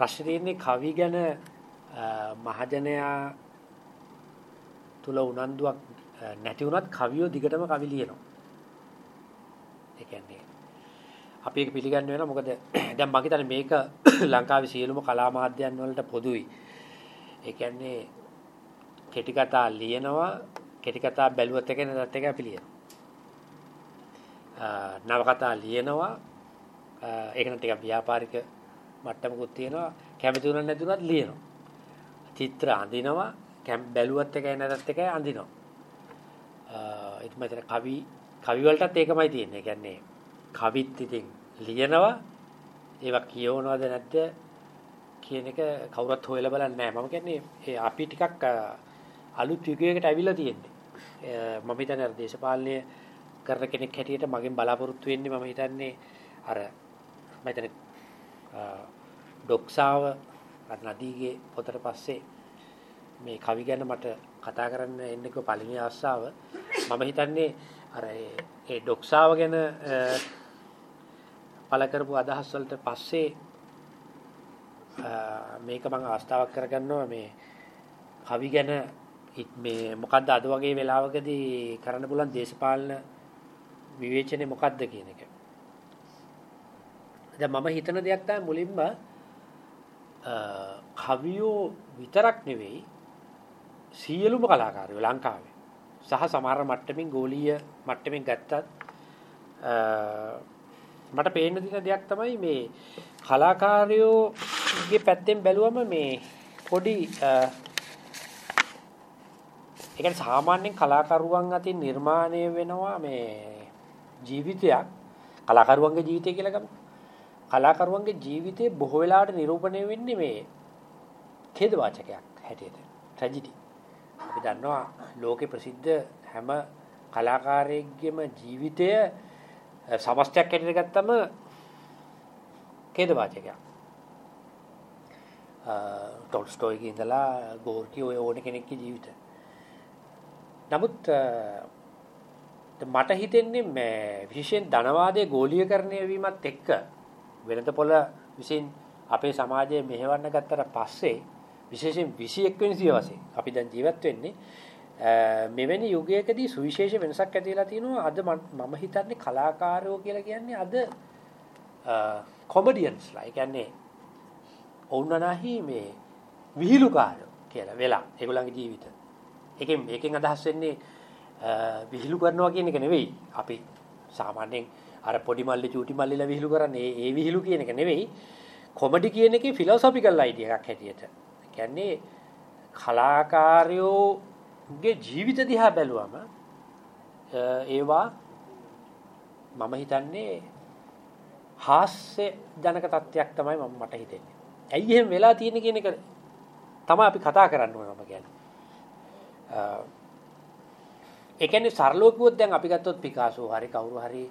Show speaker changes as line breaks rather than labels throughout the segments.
ප්‍රශ්නේ තියෙන්නේ කවි ගැන මහජනයා තුල උනන්දුවක් නැති වුණත් කවියෝ දිගටම කවි ලියනවා. ඒ කියන්නේ අපි ඒක පිළිගන්න වෙනවා මොකද දැන් මම හිතන්නේ මේක ලංකාවේ සියලුම කලා මාධ්‍යයන් වලට පොදුයි. ඒ කියන්නේ කෙටි කතා ලියනවා කෙටි කතා බැලුවත් එක නැත්ත් එක අපි ලියනවා. නවකතා ලියනවා ඒක නම් ටිකක් ව්‍යාපාරික මට්ටමකුත් තියෙනවා. කැමති උනත් නැතුණත් ලියනවා. චිත්‍ර අඳිනවා. කැම් බැලුවත් එකයි නැතත් එකයි අඳිනවා. ඒක මතර කවි කවි වලටත් ඒකමයි තියෙන්නේ. කියන්නේ කවිත් ඉතින් ලියනවා. ඒවා කියවනවද නැද්ද කියන එක කවුරුත් හොයලා බලන්නේ නැහැ. මම කියන්නේ ඒ අපි ටිකක් අලුත් යුගයකට ඇවිල්ලා තියෙන්නේ. මම හිතන්නේ අර දේශපාලනය කරන කෙනෙක් හැටියට මගෙන් බලාපොරොත්තු වෙන්නේ මම හිතන්නේ අර මම හිතන්නේ ඩොක්සාව අර නදීගේ පොතට පස්සේ මේ කවි ගැන මට කතා කරන්න එන්නකෝ පළවෙනි ආස්සාව මම හිතන්නේ අර ඒ ඩොක්සාව ගැන පළ කරපු අදහස් වලට පස්සේ මේක මම ආස්ථාවක් කරගන්නවා මේ කවි ගැන මේ මොකද්ද අද වගේ වෙලාවකදී කරන්න පුළුවන් දේශපාලන විවේචනේ මොකද්ද කියන එක. දැන් මම හිතන දෙයක් තමයි මුලින්ම කවියෝ විතරක් නෙවෙයි සියලුම කලාකාරයෝ ලංකාවේ සහ සමහර මට්ටමින් ගෝලීය මට්ටමින් ගත්තත් මට පේන්න දින දෙයක් තමයි මේ කලාකාරයෝගේ පැත්තෙන් බැලුවම මේ පොඩි ඒ කියන්නේ සාමාන්‍යයෙන් කලාකරුවන් අතින් නිර්මාණය වෙනවා මේ ජීවිතයක් කලාකරුවන්ගේ ජීවිතය කියලා ගමු. කලාකරුවන්ගේ ජීවිතේ බොහෝ වෙලාවට නිරූපණය වෙන්නේ මේ ඛේද වාචකයක් හැටියට. ට්‍රැජඩි. අපි දන්නවා ලෝකේ ප්‍රසිද්ධ හැම කලාකාරයෙක්ගේම ජීවිතය සමස්තයක් හැටියට ගත්තම ඛේද වාචකයක්. ටොල්ස්ටෝයිගේ ඉඳලා ගෝර්කි ඔය ඕන කෙනෙක්ගේ ජීවිතය. නමුත් මට හිතෙන්නේ මේ විශේෂයෙන් ධනවාදයේ ගෝලීකරණය වීමත් එක්ක වෙනත පොළ විසින් අපේ සමාජය මෙහෙවන්න ගත්තට පස්සේ විශේෂයෙන් 21 වෙනි සියවසේ අපි දැන් ජීවත් වෙන්නේ මෙවැනි යුගයකදී සුවිශේෂ වෙනසක් ඇති වෙලා තියෙනවා. අද මම හිතන්නේ කලාකාරයෝ කියලා කියන්නේ අද කොමඩියන්ස්ලා ඒ කියන්නේ ඔවුන් නැහි මේ විහිළුකාරයෝ කියලා වෙලා ඒගොල්ලන්ගේ ජීවිත. ඒකෙන් මේකෙන් අදහස් වෙන්නේ විහිළු කරනවා කියන එක නෙවෙයි. අපි සාමාන්‍යයෙන් අර පොඩි මල්ලි චූටි මල්ලිලා විහිළු කරන්නේ ඒ විහිළු කියන එක නෙවෙයි. කොමඩි කියන එකේ ෆිලොසොෆිකල් අයිඩියා එකක් හැටියට. කියන්නේ කලාකාරයෝගේ ජීවිත දිහා බැලුවම ඒවා මම හිතන්නේ හාස්‍ය ජනක තත්ත්වයක් තමයි මම මට හිතෙන්නේ. ඇයි එහෙම වෙලා තියෙන්නේ කියන එක තමයි අපි කතා කරන්න ඕන මම කියන්නේ. ඒ කියන්නේ සරලව කිව්වොත් දැන් අපි ගත්තොත් පිකාසෝ හරි කවුරු හරි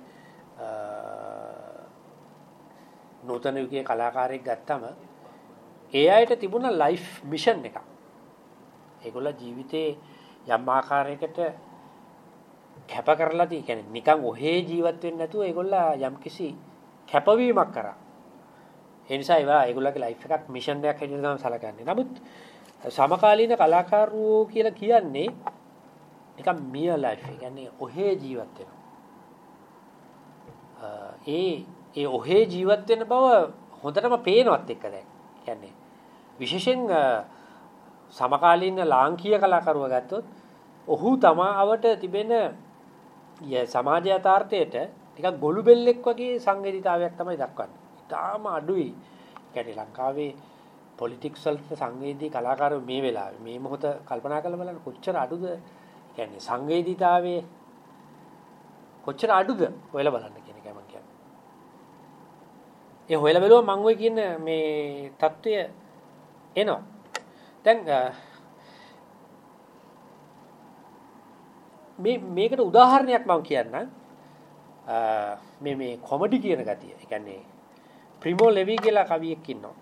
නූතන යුගයේ කලාකාරයෙක් ගත්තම ඒ අයට තිබුණ ලයිෆ් මිෂන් එකක්. ඒගොල්ල ජීවිතේ යම් ආකාරයකට කැප කරලා දී කියන්නේ නිකන් ඔහේ ජීවත් වෙන්නේ නැතුව ඒගොල්ල යම්කිසි කැපවීමක් කරා. ඒ නිසා ඒවා ඒගොල්ලගේ ලයිෆ් එකක් මිෂන් එකක් හැටියට තමයි සැලකන්නේ. නමුත් සමකාලීන කලාකාරවෝ කියලා කියන්නේ නිකන් මිය ලයිෆ් එක. කියන්නේ ඔහේ ජීවත් වෙනවා. ඒ ඒ ඔහේ ජීවත් වෙන බව හොඳටම පේනවත් එක්ක දැන්. කියන්නේ විශේෂයෙන් සමකාලීන ලාංකීය කලාකරුව ගත්තොත් ඔහු තමාවට තිබෙන සමාජ යථාර්ථයට ටිකක් ගොළු බෙල්ලෙක් වගේ සංවේදීතාවයක් තමයි දක්වන්නේ. ඉතාලම අඩුයි. කියන්නේ ලංකාවේ පොලිටික්ස් වලට සංවේදී කලාකාරයෝ මේ වෙලාවේ මේ මොහොත කල්පනා කරලා බලන්න කොච්චර අඩුද කියන්නේ සංවේදීතාවයේ කොච්චර අඩුද හොයලා බලන්න කියන එකයි මම කියන්නේ. ඒ හොයලා බලුවා මම ඔය කියන මේ தত্ত্বය එනවා. දැන් මේ මේකට උදාහරණයක් මම කියන්නම්. මේ මේ කොමඩි කියන ගතිය. ඒ කියන්නේ ප්‍රිමෝ ලෙවි කියලා කවියෙක් ඉන්නවා.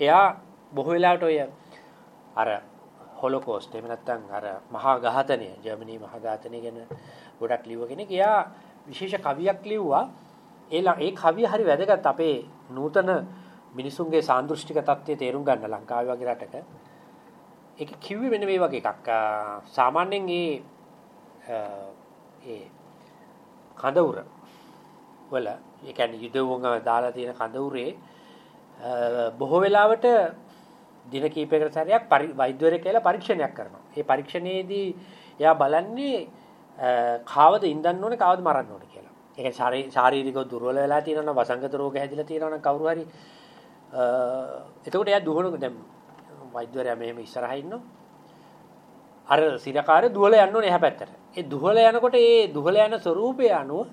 එයා බොහෝ වෙලාවට ඔය අර හොලොකෝස්ට් එහෙම නැත්නම් අර මහා ඝාතනය ජර්මනි මහා ඝාතනය ගැන ගොඩක් ලිව්ව කෙනෙක්. එයා විශේෂ කවියක් ලිව්වා. ඒ ඒ කවිය හරි වැදගත් අපේ නූතන මිනිසුන්ගේ සාන්දෘෂ්ටික தත්ත්වය තේරුම් ගන්න ලංකාවේ වගේ රටක ඒක කිව්වේ මෙන්න මේ වගේ එකක්. සාමාන්‍යයෙන් ඒ ඒ කඳවුර වල ඒ කියන්නේ යුදවුන් දාලා තියෙන කඳවුරේ බොහෝ වෙලාවට දින කීපයකට සැරයක් වෛද්‍යවරයෙක් කියලා පරීක්ෂණයක් කරනවා. ඒ පරීක්ෂණයේදී එයා බලන්නේ කාවද ඉඳන්න ඕනේ කාවද මරන්න ඕනේ කියලා. ඒ කියන්නේ ශාරීරිකව දුර්වල වෙලා තියෙනවා නම් වසංගත රෝග හැදිලා තියෙනවා නම් කවුරු හරි එතකොට එයා දුහන දැන් වෛද්‍යවරයා මෙහෙම ඉස්සරහා ඉන්නවා. අර සිරකාරය දුහල යන්න ඕනේ එහා පැත්තට. ඒ දුහල යනකොට ඒ දුහල යන ස්වරූපය අනුව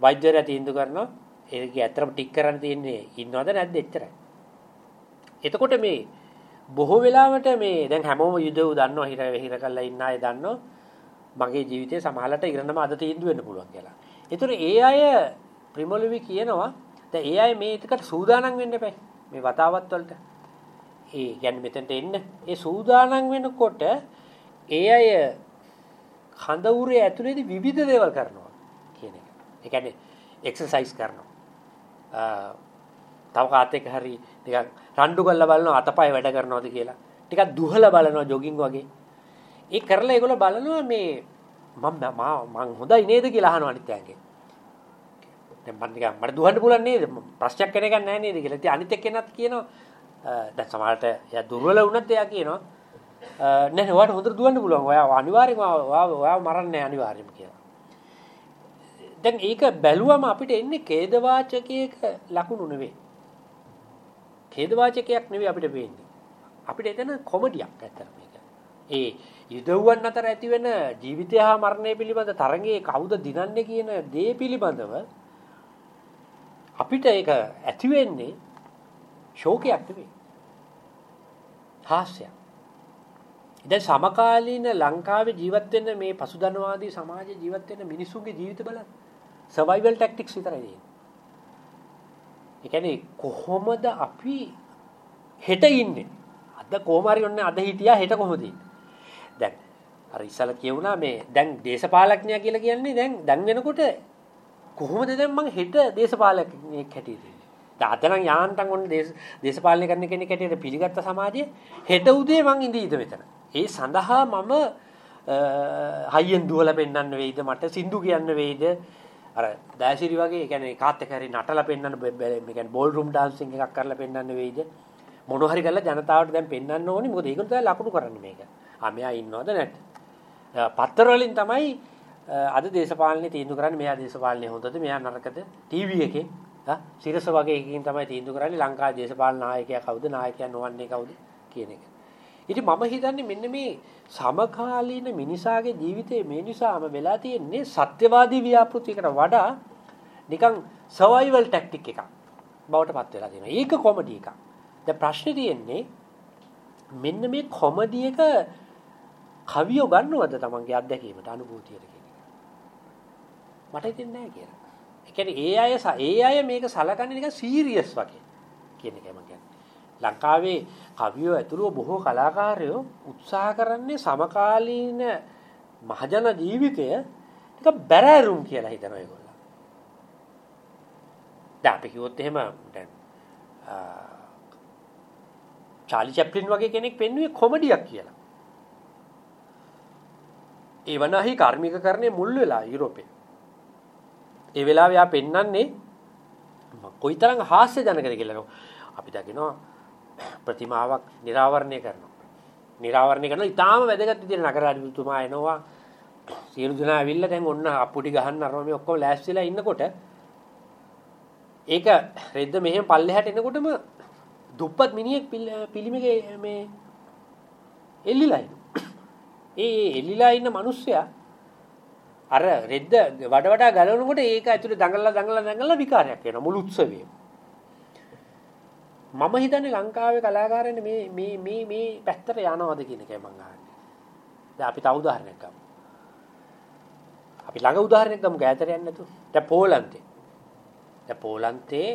වෛද්‍යවරයා තීන්දුව කරනවා ඒක ඇත්තටම ටික් කරන්න තියෙන්නේ ඉන්නවද නැද්ද එච්චරයි. එතකොට මේ බොහෝ වෙලාවට මේ දැන් හැමෝම යුදව දන්නවා හිර හිර කරලා ඉන්න අය දන්නවා මගේ ජීවිතේ සමහරකට ඉරණම අද තීන්දුව වෙන්න පුළුවන් කියලා. ඒතර ඒ අය ප්‍රිමොලිවි කියනවා දැන් ඒ අය මේ එකට සූදානම් වෙන්න එපා. මේ වතාවත් වලට. ඒ කියන්නේ මෙතනට එන්න. ඒ සූදානම් වෙනකොට ඒ අය කඳවුරේ ඇතුලේදී විවිධ දේවල් කරනවා කියන එක. ඒ කියන්නේ එක්සර්සයිස් කරනවා. තව කාත් එක්ක හරි ටිකක් රණ්ඩු කරලා බලනවා අතපය වැඩ කරනවද කියලා. ටිකක් දුහලා බලනවා ජොගින් වගේ. ඒ කරලා ඒගොල්ලෝ බලනවා මේ මම මම හොඳයි නේද කියලා අහනවා අනිත් අයගෙන්. දැන් මම නිකන් මට දුවන්න පුළුවන් නේද? ප්‍රශ්නයක් කෙනෙක් නැහැ නේද කියලා. ඉතින් අනිත් එක්කෙනත් කියනවා දැන් සමහරට එයා දුර්වල වුණත් එයා කියනවා නෑ නෑ ඔයාලට හොඳට දුවන්න පුළුවන්. ඔයා අනිවාර්යෙන්ම ඔයාව ඔයාව මරන්නේ අනිවාර්යෙන්ම කියලා. දැන් ඒක බැලුවම අපිට එන්නේ ඛේදවාචකයක ලකුණු නෙවෙයි. ඛේදවාචකයක් නෙවෙයි අපිට පේන්නේ. අපිට එතන කොමඩියක් ඇත්තට මේක. ඒ යුදවුවන් අතර ඇතිවෙන ජීවිතය හා මරණය පිළිබඳ තරඟයේ කවුද දිනන්නේ කියන දේ පිළිබඳව අපිට ඒක ඇති වෙන්නේ ශෝකයක් නෙවෙයි. හාස්‍යයක්. දැන් සමකාලීන ලංකාවේ ජීවත් වෙන්න මේ පසුදනවාදී සමාජයේ ජීවත් වෙන්න මිනිස්සුන්ගේ ජීවිත බලන්න. සර්වයිවල් ටැක්ටික්ස් විතරයි තියෙන්නේ. ඒ කියන්නේ කොහොමද අපි හෙට ඉන්නේ? අද කොහොම හරි ඔන්න අද හිටියා හෙට කොහොමද ඉන්නේ? දැන් අර ඉස්සල කියුණා මේ දැන් දේශපාලඥයා කියලා කියන්නේ දැන් දැන් වෙනකොට කොහොමද දැන් මං හෙට දේශපාලකයෙක් හැටියට ඉන්නේ? දැන් අද නම් යාන්තම් ඔන්න දේශපාලනය කරන කෙනෙක් හැටියට පිළිගත්ත සමාජයේ හෙට උදේ මං ඉඳීද මෙතන. ඒ සඳහා මම හයියෙන් දුවලා පෙන්වන්න වෙයිද මට සින්දු කියන්න වෙයිද අර දයසිරි වගේ කියන්නේ කාත් එක්ක හරි නටලා පෙන්වන්න මේ කියන්නේ බෝල් රූම් ඩාන්සින් එකක් කරලා පෙන්වන්න වෙයිද මොන හරි කරලා ජනතාවට දැන් පෙන්වන්න ඕනේ මොකද ඒකට තමයි ලකුණු කරන්නේ මේක. ආ මෙයා ඉන්නවද නැද්ද? පත්තර වලින් තමයි අද දේශපාලනේ තීන්දුව කරන්නේ මෙයා දේශපාලනේ හොඳද මෙයා නරකද ටීවී එකේ ආ සිරස වගේ එකකින් තමයි තීන්දුව කරන්නේ ලංකාවේ දේශපාලන නායකයා කවුද නායකයා නොවන්නේ කවුද කියන එක. ඉතින් මම හිතන්නේ මෙන්න මේ සමකාලීන මිනිසාගේ ජීවිතයේ මේ නිසාම වෙලා තියෙන්නේ සත්‍යවාදී ව්‍යාපෘතියකට වඩා නිකන් සර්වයිවල් ටැක්ටික් එකක් බවට පත් වෙලා තියෙනවා. ඒක කොමඩි එකක්. දැන් ප්‍රශ්නේ තියෙන්නේ මෙන්න මේ කොමඩි එක කවියෝ ගන්නවද තමන්ගේ අත්දැකීමට අනුභූතියට කියන එක. මට හිතෙන්නේ නැහැ කියලා. ඒ කියන්නේ ඒ අය ඒ අය මේක සලකන්නේ නිකන් සීරියස් වගේ කියන එකයි මම කියන්නේ. ලංකාවේ කවියෝ ඇතුළු බොහෝ කලාකාරයෝ උත්සාහ කරන්නේ සමකාලීන මහජන ජීවිතය ටික බැරෑරුම් කියලා හිතනවා ඒගොල්ලෝ. දැන් අපි කිව්වොත් එහෙම දැන් චාලි චැප්ලින් වගේ කෙනෙක් පෙන්වුවේ කොමඩියක් කියලා. ඒ වනාහි කාර්මිකකරණය මුල් වෙලා යුරෝපේ. ඒ වෙලාවේ ආ පෙන්වන්නේ කොයිතරම් හාස්‍යජනකද කියලා. අපි දකිනවා ප්‍රතිමාවක් නිරාවරණය කරනවා. නිරාවරණය කරන ඉතාම වැදගත් විදිහට නගර අධිපතිතුමා එනවා. සියලු දෙනා ඇවිල්ලා දැන් ඔන්න අප්පුටි ගහන්න අරම මේ ඔක්කොම ලෑස්තිලා ඉන්නකොට ඒක රෙද්ද මෙහෙම පල්ලෙහාට එනකොටම දුප්පත් මිනිහෙක් පිළිමේ මේ එල්ලිලා ඒ එල්ලිලා ඉන්න මිනිස්සයා අර රෙද්ද වඩ වඩා ගලවනකොට ඒක ඇතුලේ දඟලලා දඟලලා දඟලලා විකාරයක් වෙනවා මුළු උත්සවයේම. මම හිතන්නේ ලංකාවේ කලාකාරයන් මේ මේ මේ මේ පැත්තට යනවද කියන එකයි මම අහන්නේ. දැන් අපි තව උදාහරණයක් ගමු. අපි ළඟ උදාහරණයක් ගමු ඈතට යන්නේ නැතු. දැන් පෝලන්තේ. දැන් පෝලන්තේ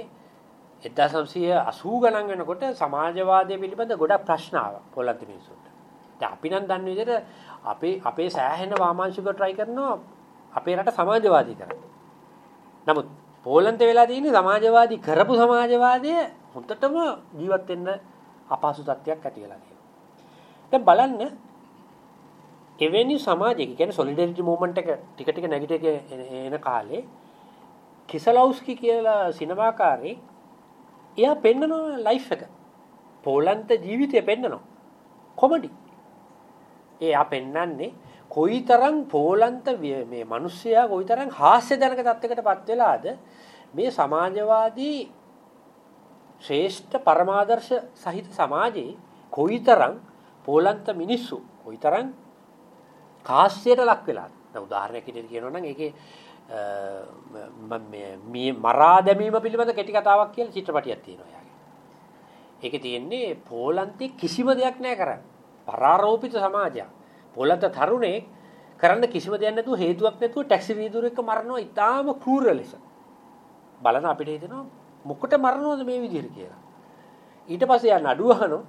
1980 ගණන් වෙනකොට සමාජවාදය පිළිබඳ ගොඩක් ප්‍රශ්න ආවා පොළොන්ත මිනිස්සුන්ට. දැන් අපි නම් දන්න විදිහට අපේ අපේ සෑහෙන වාමාංශිකව try කරනවා අපේ රට සමාජවාදී කරන්න. නමුත් පෝලන්තේ වෙලා තියෙන්නේ සමාජවාදී කරපු සමාජවාදය හොඳටම ජීවත් වෙන්න අපහසු තත්ත්වයක් ඇති වෙලා තියෙනවා. දැන් බලන්න එවැනි සමාජයක කියන්නේ සොලිඩැරිටි මූවමන්ට් එක ටික ටික නැගිට එන කාලේ කිසලවුස්කි කියලා සිනමාකාරේ එයා පෙන්නනවා ලයිෆ් එක. පෝලන්ත ජීවිතය පෙන්නනවා. කොමඩි. එයා පෙන්නන්නේ කොයිතරම් පෝලන්ත මේ මිනිස්සයා කොයිතරම් හාස්‍ය ජනක තත්යකටපත් වෙලාද මේ සමාජවාදී ශ්‍රේෂ්ඨ පරමාදර්ශ සහිත සමාජයේ කොයිතරම් පෝලන්ත මිනිස්සු කොයිතරම් කාස්‍යයට ලක් වෙලාද දැන් උදාහරණයක් විදිහට කියනවා නම් ඒකේ මේ මරා දැමීම පිළිබඳ කෙටි කතාවක් කියලා චිත්‍රපටියක් තියෙනවා යාගේ. ඒකේ තියෙන්නේ පෝලන්තේ කිසිම දෙයක් නැහැ කරන්නේ. පරාරෝපිත සමාජයක්. පොළත තරුණේ කරන්න කිසිම දෙයක් නැතුව හේතුවක් නැතුව ටැක්සි වීදුරෙක් මරනවා ඉතාම කෲර ලෙස. බලන අපිට හිතෙනවා මොකට මරනවද මේ විදිහට කියලා. ඊට පස්සේ යා නඩුව අහනවා.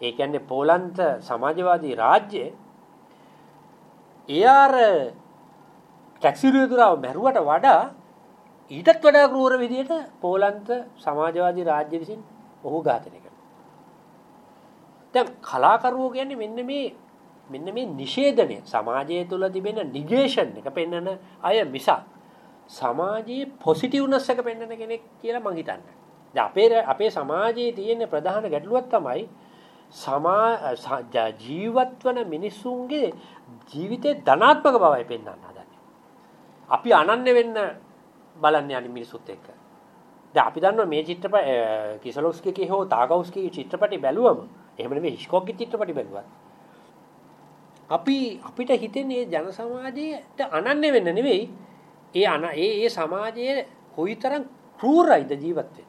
ඒ කියන්නේ පෝලන්ත සමාජවාදී රාජ්‍යයේ එයාර ටැක්සි වීදුරව මැරුවට වඩා ඊටත් වඩා කෲර විදිහට පෝලන්ත සමාජවාදී රාජ්‍ය විසින් ඔහු ඝාතනය කරනවා. දැන් කලාකරුවෝ කියන්නේ මෙන්න මේ මෙන්න මේ නිෂේධනය සමාජය තුළ තිබෙන නිගේෂන් එක පෙන්වන අය මිසක් සමාජයේ පොසිටිව්නස් එක පෙන්වන කෙනෙක් කියලා මං හිතන්නේ. දැන් අපේ අපේ සමාජයේ තියෙන ප්‍රධාන ගැටලුවක් තමයි සමා ජීවත් වන මිනිසුන්ගේ ජීවිතේ ධනාත්මක බවයි පෙන්වන්න හදන්නේ. අපි අනන්‍ය වෙන්න බලන්නේ අනිත් මිනිසුත් එක්ක. දැන් අපි දන්නවා මේ චිත්‍රපට කිසලොස්කිගේ හෝ තාගවුස්කිගේ චිත්‍රපටි බැලුවම එහෙම නෙවෙයි හිස්කොක්ගේ චිත්‍රපටි බැලුවා. අපි අපිට හිතෙන්නේ ජන සමාජයට අනන්‍ය වෙන්න නෙවෙයි ඒ අන ඒ ඒ සමාජයේ කොයිතරම් ක්‍රූරයිද ජීවත් වෙන්නේ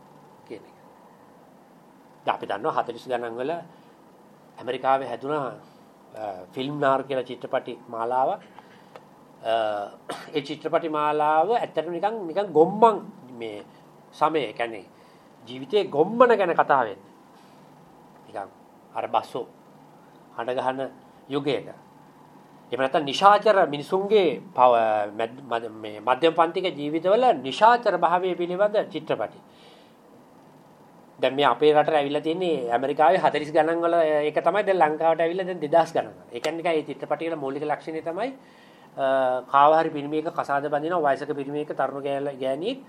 කියන එක. දැන් අපි දන්නවා 40 ගණන් වල ඇමරිකාවේ හැදුනා ෆිල්ම් නාර් කියලා චිත්‍රපටි මාලාව ඒ චිත්‍රපටි මාලාව ඇත්තටම නිකන් නිකන් ගොම්මන් මේ සමය කියන්නේ ජීවිතයේ ගොම්මන ගැන කතා වෙන්නේ. නිකන් අර බස්සෝ හඬ ගහන යුගයක එහෙම නැත්නම් නිශාචර මිනිසුන්ගේ මේ මධ්‍යම පන්තික ජීවිතවල නිශාචර භාවය පිළිබඳ චිත්‍රපටි. දැන් මේ අපේ රටට ඇවිල්ලා තියෙන්නේ ඇමරිකාවේ 40 ගණන් වල ඒක තමයි දැන් ලංකාවට ඇවිල්ලා දැන් 2000 ගණන් වල. ඒ කියන්නේ මේ චිත්‍රපටි වල මූලික ලක්ෂණය තමයි කාවහරි පිරිමියක කසාද බඳිනවා වයසක පිරිමියක තරුණ ගෑණියෙක්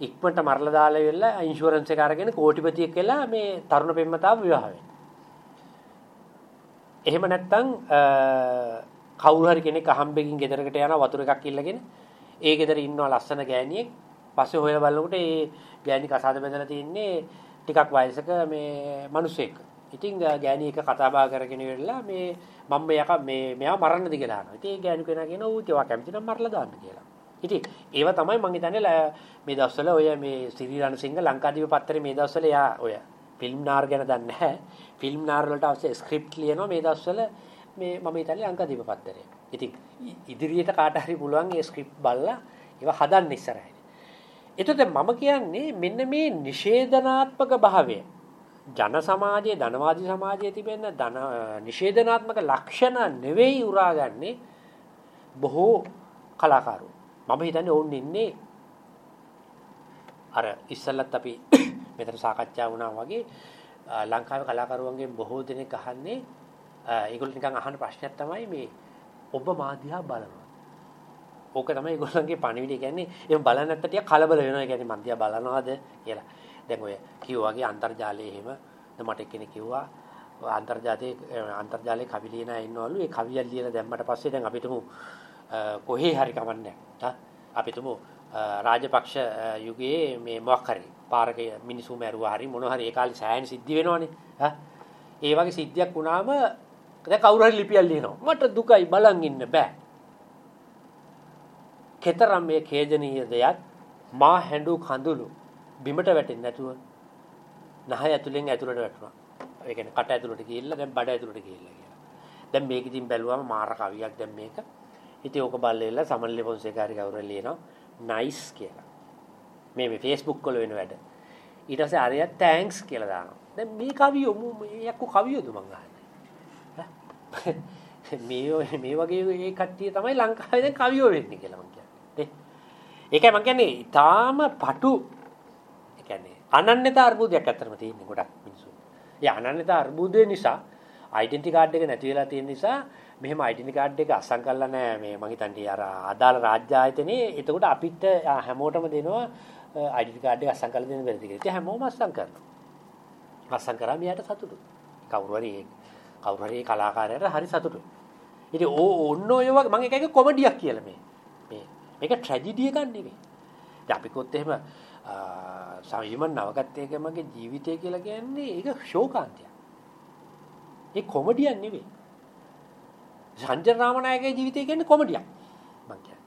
ඉක්මනට මරලා දාලා ඉවරලා ඉන්ෂුරන්ස් එක අරගෙන කෝටිපතියෙක් වෙලා මේ තරුණ පෙම්වතාව විවාහ වෙනවා. එහෙම නැත්නම් කවුරු හරි කෙනෙක් අහම්බෙකින් ගෙදරකට යනවා වතුර එකක් ඉල්ලගෙන ඒ ගෙදර ඉන්නවා ලස්සන ගෑණියෙක් පස්සේ හොයලා බලනකොට ඒ ගෑණි කසාද බැඳලා තින්නේ ටිකක් වයසක මේ මිනිසෙක්. ඉතින් ගෑණි එක කතා බහ කරගෙන ඉවරලා මේ මම මේක මේ මෙයා මරන්නද කියලා අහනවා. ඉතින් ඒ ගෑණි කෙනා කියනවා ඌ ඒවා කැමති නම් මරලා දාන්න කියලා. ඉතින් ඒව තමයි මම හිතන්නේ මේ දවස්වල ඔය මේ සිරි රණසිංහ ලංකාදීප පත්තරේ මේ දවස්වල යා ඔය ෆිල්ම් නාර් ගැන දන්නේ නැහැ. ෆිල්ම් නාර් වලට අවශ්‍ය ස්ක්‍රිප්ට් ලියනවා මේ දවස්වල මේ මම හිතන්නේ ලංකාදීප පත්තරේ. ඉතින් ඉදිරියට කාට හරි පුළුවන් ඒ ස්ක්‍රිප්ට් බලලා ඒවා හදන්න ඉස්සරහින්. එතකොට මම කියන්නේ මෙන්න මේ නිෂේධනාත්මක භාවය ජන සමාජයේ ධනවාදී සමාජයේ තිබෙන ධන නිෂේධනාත්මක ලක්ෂණ නෙවෙයි උරාගන්නේ බොහෝ කලාකාරෝ. මම හිතන්නේ ඕන් ඉන්නේ අර ඉස්සල්ලත් අපි මෙතන සාකච්ඡා වුණා වගේ ලංකාවේ කලාකරුවන්ගෙන් බොහෝ දෙනෙක් අහන්නේ ඒගොල්ලෝ නිකන් අහන ප්‍රශ්නයක් තමයි මේ ඔබ මාධ්‍යා බලනවා. ඕක තමයි ඒගොල්ලන්ගේ පණිවිඩය කියන්නේ එහෙම බලන්නේ නැත්නම් ටික කලබල වෙනවා. ඒ කියන්නේ මන්දියා බලනවාද කියලා. දැන් ඔය කිව්වාගේ අන්තර්ජාලයේ එහෙම මට කෙනෙක් කිව්වා අන්තර්ජාලයේ අන්තර්ජාලයේ කවි ලියන අය ඉන්නවලු. ඒ කවිය ලියලා දැම්මට පස්සේ දැන් අපිටම කොහේ හරි කමන්නේ නැහැ. අපිටම රාජපක්ෂ යුගයේ මේ මොකක් හරි පාරක මිනිසු මැරුවා හරි මොන හරි ඒ කාලේ සෑහෙන සිද්ධි වෙනවනේ ඈ. ඒ වගේ සිද්ධියක් වුණාම දැන් කවුරු හරි ලිපියක් ලියනවා. මට දුකයි බලන් ඉන්න බෑ. කතරම් මේ khේදනීය දෙයක් මා හැඬු කඳුළු බිමට වැටෙන්නේ නැතුව නහය ඇතුලෙන් ඇතුලට වැටුණා. ඒ කියන්නේ කට ඇතුලට ගිහිල්ලා දැන් බඩ ඇතුලට ගිහිල්ලා කියලා. දැන් මේක ඉතින් බැලුවම මාර කවියක් දැන් මේක. ඉතින් ඕක බලලා සමල්ලි පොන්සේකාරි කවුරු ලියනවා නයිස් කියලා මේ මේ Facebook වල වෙන වැඩ. ඊට පස්සේ අරයා තෑන්ක්ස් කියලා දානවා. දැන් මේ කවියෝ මේ යක්කු කවියෝද මං අහන්නේ. මේ මේ වගේ ඒ කට්ටිය තමයි ලංකාවේ දැන් කවියෝ වෙන්නේ කියලා මං කියන්නේ. ඒකයි මං කියන්නේ ඊටාම පටු ඒ කියන්නේ අනන්‍යතා අර්බුදයක් අතරම තියෙන්නේ ගොඩක් මිනිස්සු. ඒ අනන්‍යතා අර්බුදය නිසා ඩෙන්ටි කාඩ් එක නැති වෙලා තියෙන නිසා මෙහෙම ඩෙන්ටි කාඩ් එක අස්සම් කරලා නැහැ මේ මං හිතන්නේ අර අදාළ රාජ්‍ය ආයතනයේ එතකොට අපිට හැමෝටම දෙනවා ඩෙන්ටි කාඩ් එක අස්සම් කරලා දෙන්න බැරිද කියලා. ඉතින් හැමෝම අස්සම් කරනවා. අස්සම් කරා මෙයාට සතුටුයි. කවුරු හරි කවුරු හරි කලාකාරයාට හරි සතුටුයි. ඉතින් ඕ ඔන්න ඔය වගේ මම එක එක කොමඩියක් කියලා මේ. මේ මේක ට්‍රැජඩි එකක් නෙවෙයි. දැන් අපි කොත් එහෙම සවිමන් නවගත්තේක මගේ ජීවිතය කියලා කියන්නේ ඒක ශෝකාන්තයක්. ඒ කොමඩියක් නෙවෙයි. රංජන රාමනායකගේ ජීවිතය කියන්නේ කොමඩියක් මං කියන්නේ.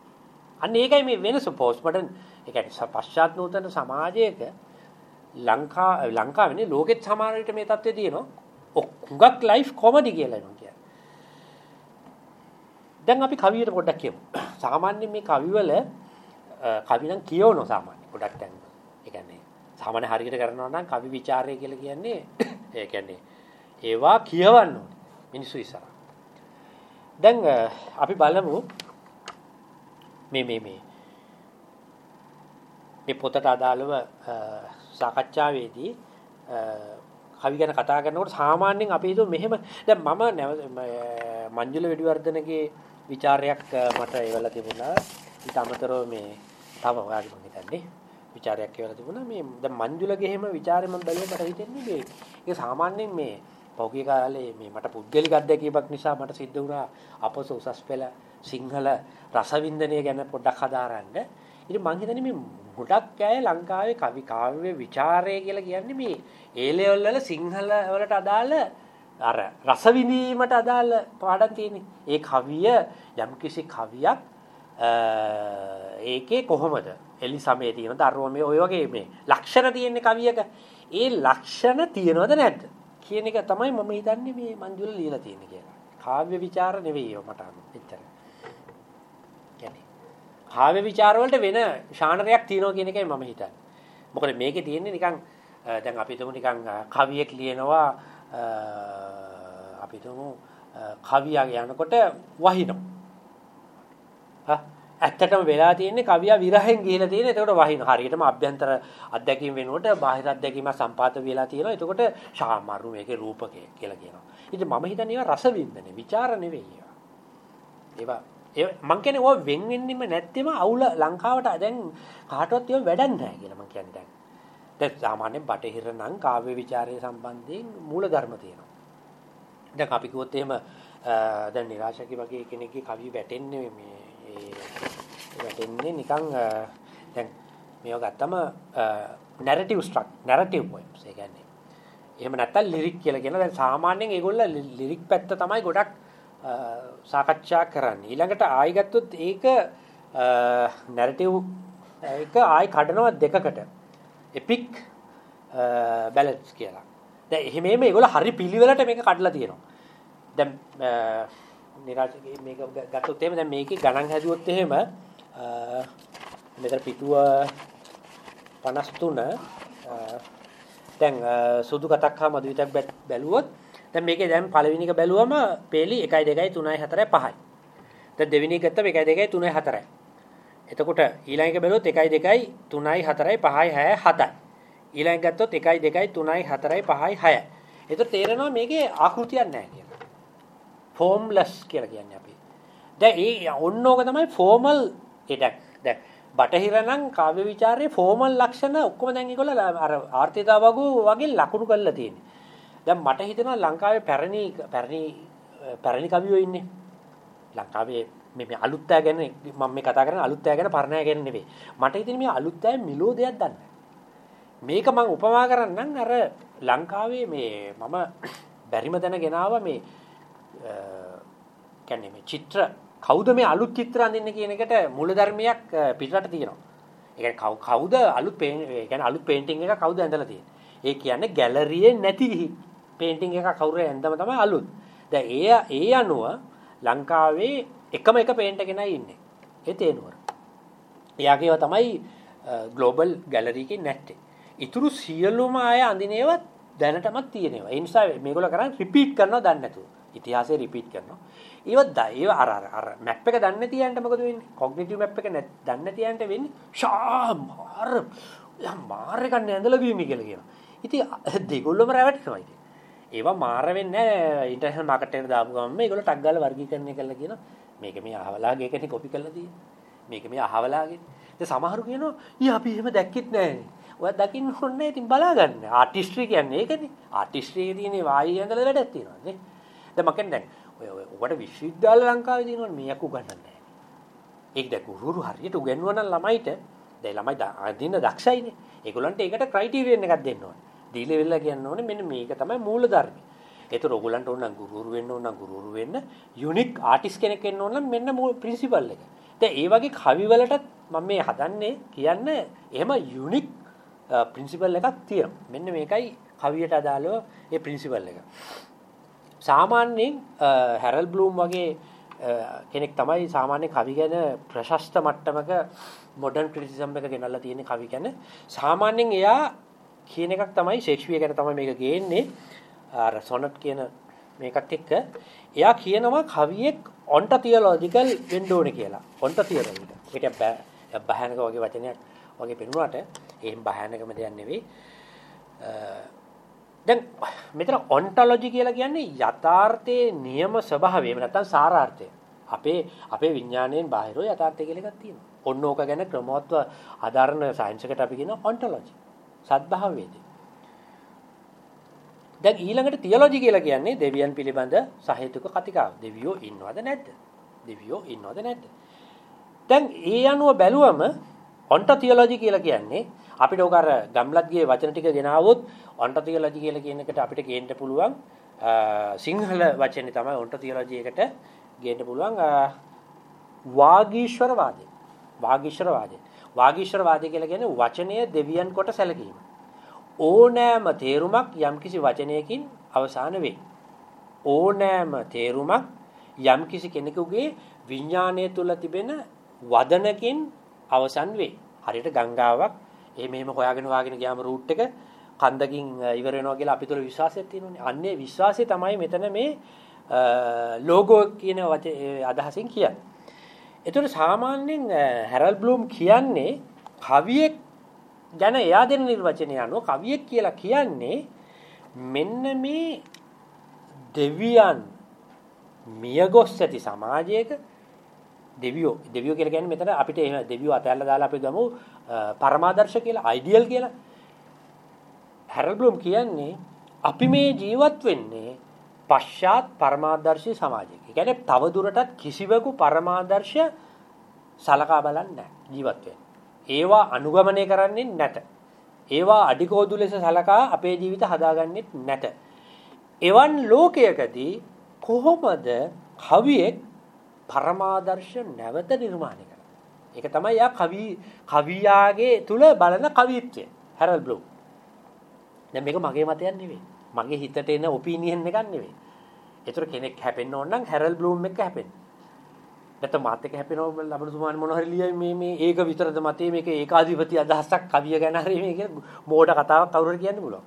අන්න ඒකයි මේ වෙනස පෝස්ට් මඩර්න් ඒ කියන්නේ පශ්චාත් නූතන සමාජයක ලංකා ලංකාවේනේ ලෝකෙත් සමහර විට මේ தත්ත්වය තියෙනවා. හුඟක් ලයිෆ් කොමඩි කියලා එනවා කියන්නේ. දැන් අපි කවියට පොඩ්ඩක් කියමු. සාමාන්‍යයෙන් මේ කවිවල කවි නම් කියවනවා සාමාන්‍ය ගොඩක් තැන්. ඒ කියන්නේ සාමාන්‍ය හරියට කරනවා නම් කවි ਵਿਚාරය කියලා කියන්නේ ඒ කියන්නේ ඒවා කියවන්න ඕනේ. මිනිස්සු ඉස්සරහ. දැන් අපි බලමු මේ මේ මේ. මේ පොතට අදාළව සාකච්ඡාවේදී කවි ගැන කතා කරනකොට සාමාන්‍යයෙන් අපි හිතුව මෙහෙම දැන් මම මංජුල වෙඩිවර්ධනගේ ਵਿਚාරයක් මට ඒවලා තිබුණා. ඊට අමතරව මේ තව ඔයාලි මම හිතන්නේ ਵਿਚාරයක් ඒවලා තිබුණා. මේ දැන් මංජුලගේ එහෙම ਵਿਚාරෙ මම බැලුවා මට හිතෙන්නේ මේ ඒක සාමාන්‍යයෙන් මේ පෞගේ කාලේ මේ මට පුද්ගලික අත්දැකීමක් නිසා මට සිද්ධ වුණා අපස උසස් පෙළ සිංහල රසවින්දනය ගැන පොඩ්ඩක් හදාරන්න. ඉතින් මං හිතන්නේ මේ ගොඩක් අය ලංකාවේ කවි කාව්‍ය ਵਿਚාරය කියලා කියන්නේ මේ ඒ ලෙවල් වල සිංහල වලට අදාළ අර රසවිඳීමට අදාළ පාඩම් තියෙන්නේ. ඒ කවිය යම්කිසි කවියක් ඒකේ කොහොමද එලි සමයේ තියෙන දරුවෝ ඔය වගේ මේ ලක්ෂණ තියෙන කවියක ඒ ලක්ෂණ තියෙනවද නැද්ද කියන එක තමයි මම හිතන්නේ මේ මංජුල ලියලා තියෙන්නේ කියලා. කාව්‍ය ਵਿਚාර නෙවෙයි ඔය මට අනුව. එච්චර. يعني කාව්‍ය ਵਿਚාර වලට වෙන ශානරයක් තියෙනවා කියන එකයි මම හිතන්නේ. මොකද මේකේ තියෙන්නේ නිකන් දැන් අපි තුමු නිකන් කවියෙක් ලියනවා අපි තුමු කවියා යනකොට වහිනවා. හා ඇත්තටම වෙලා තියෙන්නේ කවියා විරහෙන් ගිහිලා තියෙන. එතකොට වහින හරියටම අභ්‍යන්තර අත්දැකීම් වෙනුවට බාහිර අත්දැකීම සම්පාත වෙලා තියෙනවා. එතකොට ශාමරු මේකේ රූපකය කියලා කියනවා. ඉතින් මම හිතන්නේ ඒවා රස වින්දනේ, ਵਿਚාර නෙවෙයි ඒවා. ඒවා මං කියන්නේ ඕවා වෙන් වෙන්නෙම නැත්තේම අවුල ලංකාවට දැන් කාටවත් ඒවා වැඩක් නැහැ කියලා මං කියන්නේ දැන්. දැන් සාමාන්‍යයෙන් බටහිර නම් කාව්‍ය ਵਿਚාරය සම්බන්ධයෙන් මූලධර්ම තියෙනවා. දැන් අපි කිව්වොත් එහෙම දැන් නිරාශකී වගේ කෙනෙක්ගේ කවි වැටෙන්නේ මේ වැටෙන්නේ නිකන් දැන් මේව ගත්තම නැරටිව් ස්ට්‍රක් නැරටිව් පොයම්ස් ඒ කියන්නේ එහෙම නැත්තම් ලිරික් කියලා කියන දැන් සාමාන්‍යයෙන් ඒගොල්ලෝ ලිරික් පැත්ත තමයි ගොඩක් සාකච්ඡා කරන්නේ. ඊළඟට ආයි ගත්තොත් ඒක නැරටිව් එක ආයි කඩනවා දෙකකට. එපික් බැලන්ස් කියලා. දැන් එහෙම මේගොල්ලෝ හරි පිළිවෙලට මේක කඩලා තියෙනවා. දැන් නිරාශකේ මේක ගත්තොත් එහෙම දැන් මේකේ ගණන් හැදුවොත් එහෙම මෙතන පිටුව 53 දැන් සුදු කතක් හා මදු විතක් බැලුවොත් දැන් මේකේ දැන් පළවෙනි එක බැලුවම පේලි 1 2 3 4 5යි. දැන් දෙවෙනි එක ගත්තම 1 2 3 4යි. එතකොට ඊළඟ එක බැලුවොත් 1 2 3යි 4යි 5යි 6යි 7යි. ඊළඟ ගත්තොත් 1 2 3යි 4යි 5යි 6යි. එතකොට තේරෙනවා මේකේ ආකෘතියක් නැහැ කියලා. ෆෝම්ලස් කියලා කියන්නේ අපි. දැන් ඒ ඔන්න ඕක තමයි ෆෝමල් ඒ දැන් දැන් බටහිර නම් කාව්‍ය ਵਿਚාරයේ ෆෝමල් ලක්ෂණ ඔක්කොම දැන් ඒගොල්ලෝ අර ආර්ථිකතාවගු වගේ ලකුණු කරලා තියෙන්නේ. දැන් මට හිතෙනවා ලංකාවේ පැරණි පැරණි පැරණි කවියෝ ඉන්නේ. ලංකාවේ මේ මේ අලුත් අය ගැන මම මේ කතා කරන්නේ අලුත් අය ගැන පරණ අය ගැන නෙවෙයි. මට හිතෙන්නේ මේ අලුත් අය මිලෝ දෙයක් දන්නේ මේක මම උපමා කරන්නම් අර ලංකාවේ මේ මම බැරිම දැන ගෙනාවා මේ කියන්නේ මේ චිත්‍ර කවුද මේ අලුත් චිත්‍ර අඳින්නේ කියන එකට මූලධර්මයක් පිටරට තියෙනවා. ඒ කියන්නේ කවුද අලුත් ඒ කියන්නේ අලුත් පේන්ටිං එක කවුද ඇඳලා තියෙන්නේ. ඒ කියන්නේ ගැලරියේ නැති පේන්ටිං එක කවුරු ඇඳම තමයි අලුත්. දැන් ඒ ඒ අනුව ලංකාවේ එකම එක පේන්ට් කෙනයි ඉන්නේ. ඒ තේනුවර. එයාගේව තමයි ග්ලෝබල් ගැලරි එකේ නැත්තේ. ඊතුරු සියලුම අය අඳිනේවත් දැනටමත් තියෙනවා. ඒ නිසා මේගොල්ලෝ කරන්නේ රිපීට් කරනවා දන්නේ නැතුව. ඉතිහාසය රිපීට් කරනවා. ඒවත් ඒව අර අර අර මැප් එක දන්නේ තියන්ට මොකද වෙන්නේ? කොග්නිටිව් මැප් එක දන්නේ තියන්ට වෙන්නේ ෂාමාර යම් මාර ගන්න ඇඳලා බීමි කියලා කියනවා. ඉතින් දෙගොල්ලම රැවටෙනවා ඉතින්. ඒවා මාර වෙන්නේ නැහැ ඉන්ටර්නැෂනල් මාකට් එකට දාපු ගමන් මේගොල්ලෝ ටක් ගාලා වර්ගීකරණය කරලා කියනවා මේක මේ අහවලාගේ එකනේ කොපි කරලා තියෙන්නේ. මේක මේ අහවලාගේ. ඉතින් සමහරු කියනවා ඊ අපි එහෙම දැක්කෙත් නැහැ. ඔයා දකින්න ඕනේ ඉතින් බලා ගන්න. ආටිස්ට්‍රි කියන්නේ ඒකනේ. ආටිස්ට්‍රි තියෙන්නේ වායි ඇඳලා වැඩක් තියෙනවා නේ. දැන් මම කියන්නේ දැන් ඔය ඔබට විශ්වවිද්‍යාල ලංකාවේ තියෙනවනේ මේක උගන්වන්නේ නැහැ. ඒක දැන් ගුරුවරු හරියට උගන්වනවා නම් ළමයිට දැන් ළමයි අදින්න දක්ෂයිනේ. ඒගොල්ලන්ට ඒකට ක්‍රයිටීරියන් එකක් දෙන්න ඕනේ. දීලා වෙලා කියන්න ඕනේ මෙන්න මේක තමයි මූල ධර්මය. ඒතර ඔයගොල්ලන්ට ඕන නම් ගුරුවරු වෙන්න ඕන නම් ගුරුවරු වෙන්න යුනික් ආටිස්ට් කෙනෙක් වෙන්න ඕන නම් මෙන්න ප්‍රින්සිපල් එක. දැන් ඒ වගේ කවි වලටත් මම මේ හදන්නේ කියන්න එහෙම යුනික් ප්‍රින්සිපල් එකක් තියෙනවා. මෙන්න මේකයි කවියට අදාළව ඒ ප්‍රින්සිපල් එක. සාමාන්‍යයෙන් හැරල් බ්ලූම් වගේ කෙනෙක් තමයි සාමාන්‍ය කවි ගැන ප්‍රශස්ත මට්ටමක මොඩර්න් ක්‍රිටිසිසම් එක ගෙනල්ලා තියෙන කවි ගැන. සාමාන්‍යයෙන් එයා කියන එකක් තමයි ෂේක්ස්පියර් ගැන තමයි මේක ගේන්නේ. අර සොනට් කියන මේකත් එක්ක එයා කියනවා කවියෙක් ඔන්ට තියොලොජිකල් වෙන්න ඕනේ කියලා. ඔන්ට තියොලොජිකල්. ඒක බහැනක වගේ වචනයක් වගේ පෙනුනට එහෙම භයානකම දෙයක් නෙවෙයි. දැන් මෙතන ඔන්ටොලොජි කියලා කියන්නේ යථාර්ථයේ නියම ස්වභාවය. එහෙම නැත්නම් සාරාර්ථය. අපේ අපේ විඥාණයෙන් බාහිරව යථාර්ථය කියලා එකක් තියෙනවා. ඔන්න ඕක ගැන ක්‍රමවත්ව ආධාරණ සයන්ස් එකට අපි කියනවා ඔන්ටොලොජි. සත්භාවයේදී. දැන් ඊළඟට තියොලොජි කියලා කියන්නේ දෙවියන් පිළිබඳ සහේතුක කතිකාව. දෙවියෝ ඉන්නවද නැද්ද? දෙවියෝ ඉන්නවද නැද්ද? දැන් ඒ අනුව බැලුවම ඔන්ටොතියොලොජි කියලා කියන්නේ අපිට ඔක අර ගම්ලත්ගේ වචන ටික ගෙනාවොත් ඔන්ටොතියොලොජි කියලා කියන එකට අපිට ගේන්න පුළුවන් සිංහල වචනේ තමයි ඔන්ටොතියොලොජි එකට ගේන්න පුළුවන් වාගීශ්වරවාදය. වාගීශ්වරවාදය. වාගීශ්වරවාදය කියලා කියන්නේ වචනය දෙවියන් කොට සැලකීම. ඕනෑම තේරුමක් යම්කිසි වචනයකින් අවසාන වේ. ඕනෑම තේරුමක් යම්කිසි කෙනෙකුගේ විඥාණය තුල තිබෙන වදනකින් අවසන් වේ. හරියට ගංගාවක් එහෙම එහෙම හොයාගෙන වාගෙන ගියාම රූට් එක කන්දකින් ඉවර වෙනවා කියලා අපි තුල විශ්වාසයක් තියෙනවානේ. අන්නේ විශ්වාසය තමයි මෙතන මේ ලෝගෝ කියන අදහසින් කියන්නේ. ඒතකොට සාමාන්‍යයෙන් හැරල් බ්ලූම් කියන්නේ කවියෙක් ගැන එයා දෙන නිර්වචනය අනුව කවියෙක් කියලා කියන්නේ මෙන්න මේ දෙවියන් මියගොස් ඇති සමාජයක දෙවියෝ දෙවියෝ කියලා කියන්නේ මෙතන අපිට එහෙම දෙවියෝ අතහැරලා දාලා අපි ගමු පරමාදර්ශ කියලා අයිඩියල් කියලා. හැරල් බ්ලූම් කියන්නේ අපි මේ ජීවත් වෙන්නේ පශ්චාත් පරමාදර්ශී සමාජයක. ඒ කියන්නේ තව දුරටත් කිසිවෙකු පරමාදර්ශ සලකා බලන්නේ ජීවත් ඒවා අනුගමනය කරන්නේ නැත. ඒවා අඩිකෝදු ලෙස සලකා අපේ ජීවිත හදාගන්නේ නැත. එවන් ලෝකයකදී කොහොමද කවියෙක් පරමාදර්ශ නැවත නිර්මාණය කරනවා. ඒක තමයි යා කවි කවියාගේ තුල බලන කවිත්වය. Harold blue. දැන් මේක මගේ මතයක් නෙවෙයි. මගේ හිතට එන ඔපිනියන් එකක් නෙවෙයි. ඒතර කෙනෙක් හැපෙන්න ඕන නම් හැරල් බ්ලූම් එක හැපෙන්න. නැත්නම් මාත් එක්ක හැපෙනව ලබන සුමාන මොන හරි ලියයි මේ මේ ඒක විතරද මතේ මේක ඒකාධිපති අදහසක් කවිය ගැන හරි මේ කියන මෝඩ කතාවක් කවුරු හරි කියන්න පුළුවන්.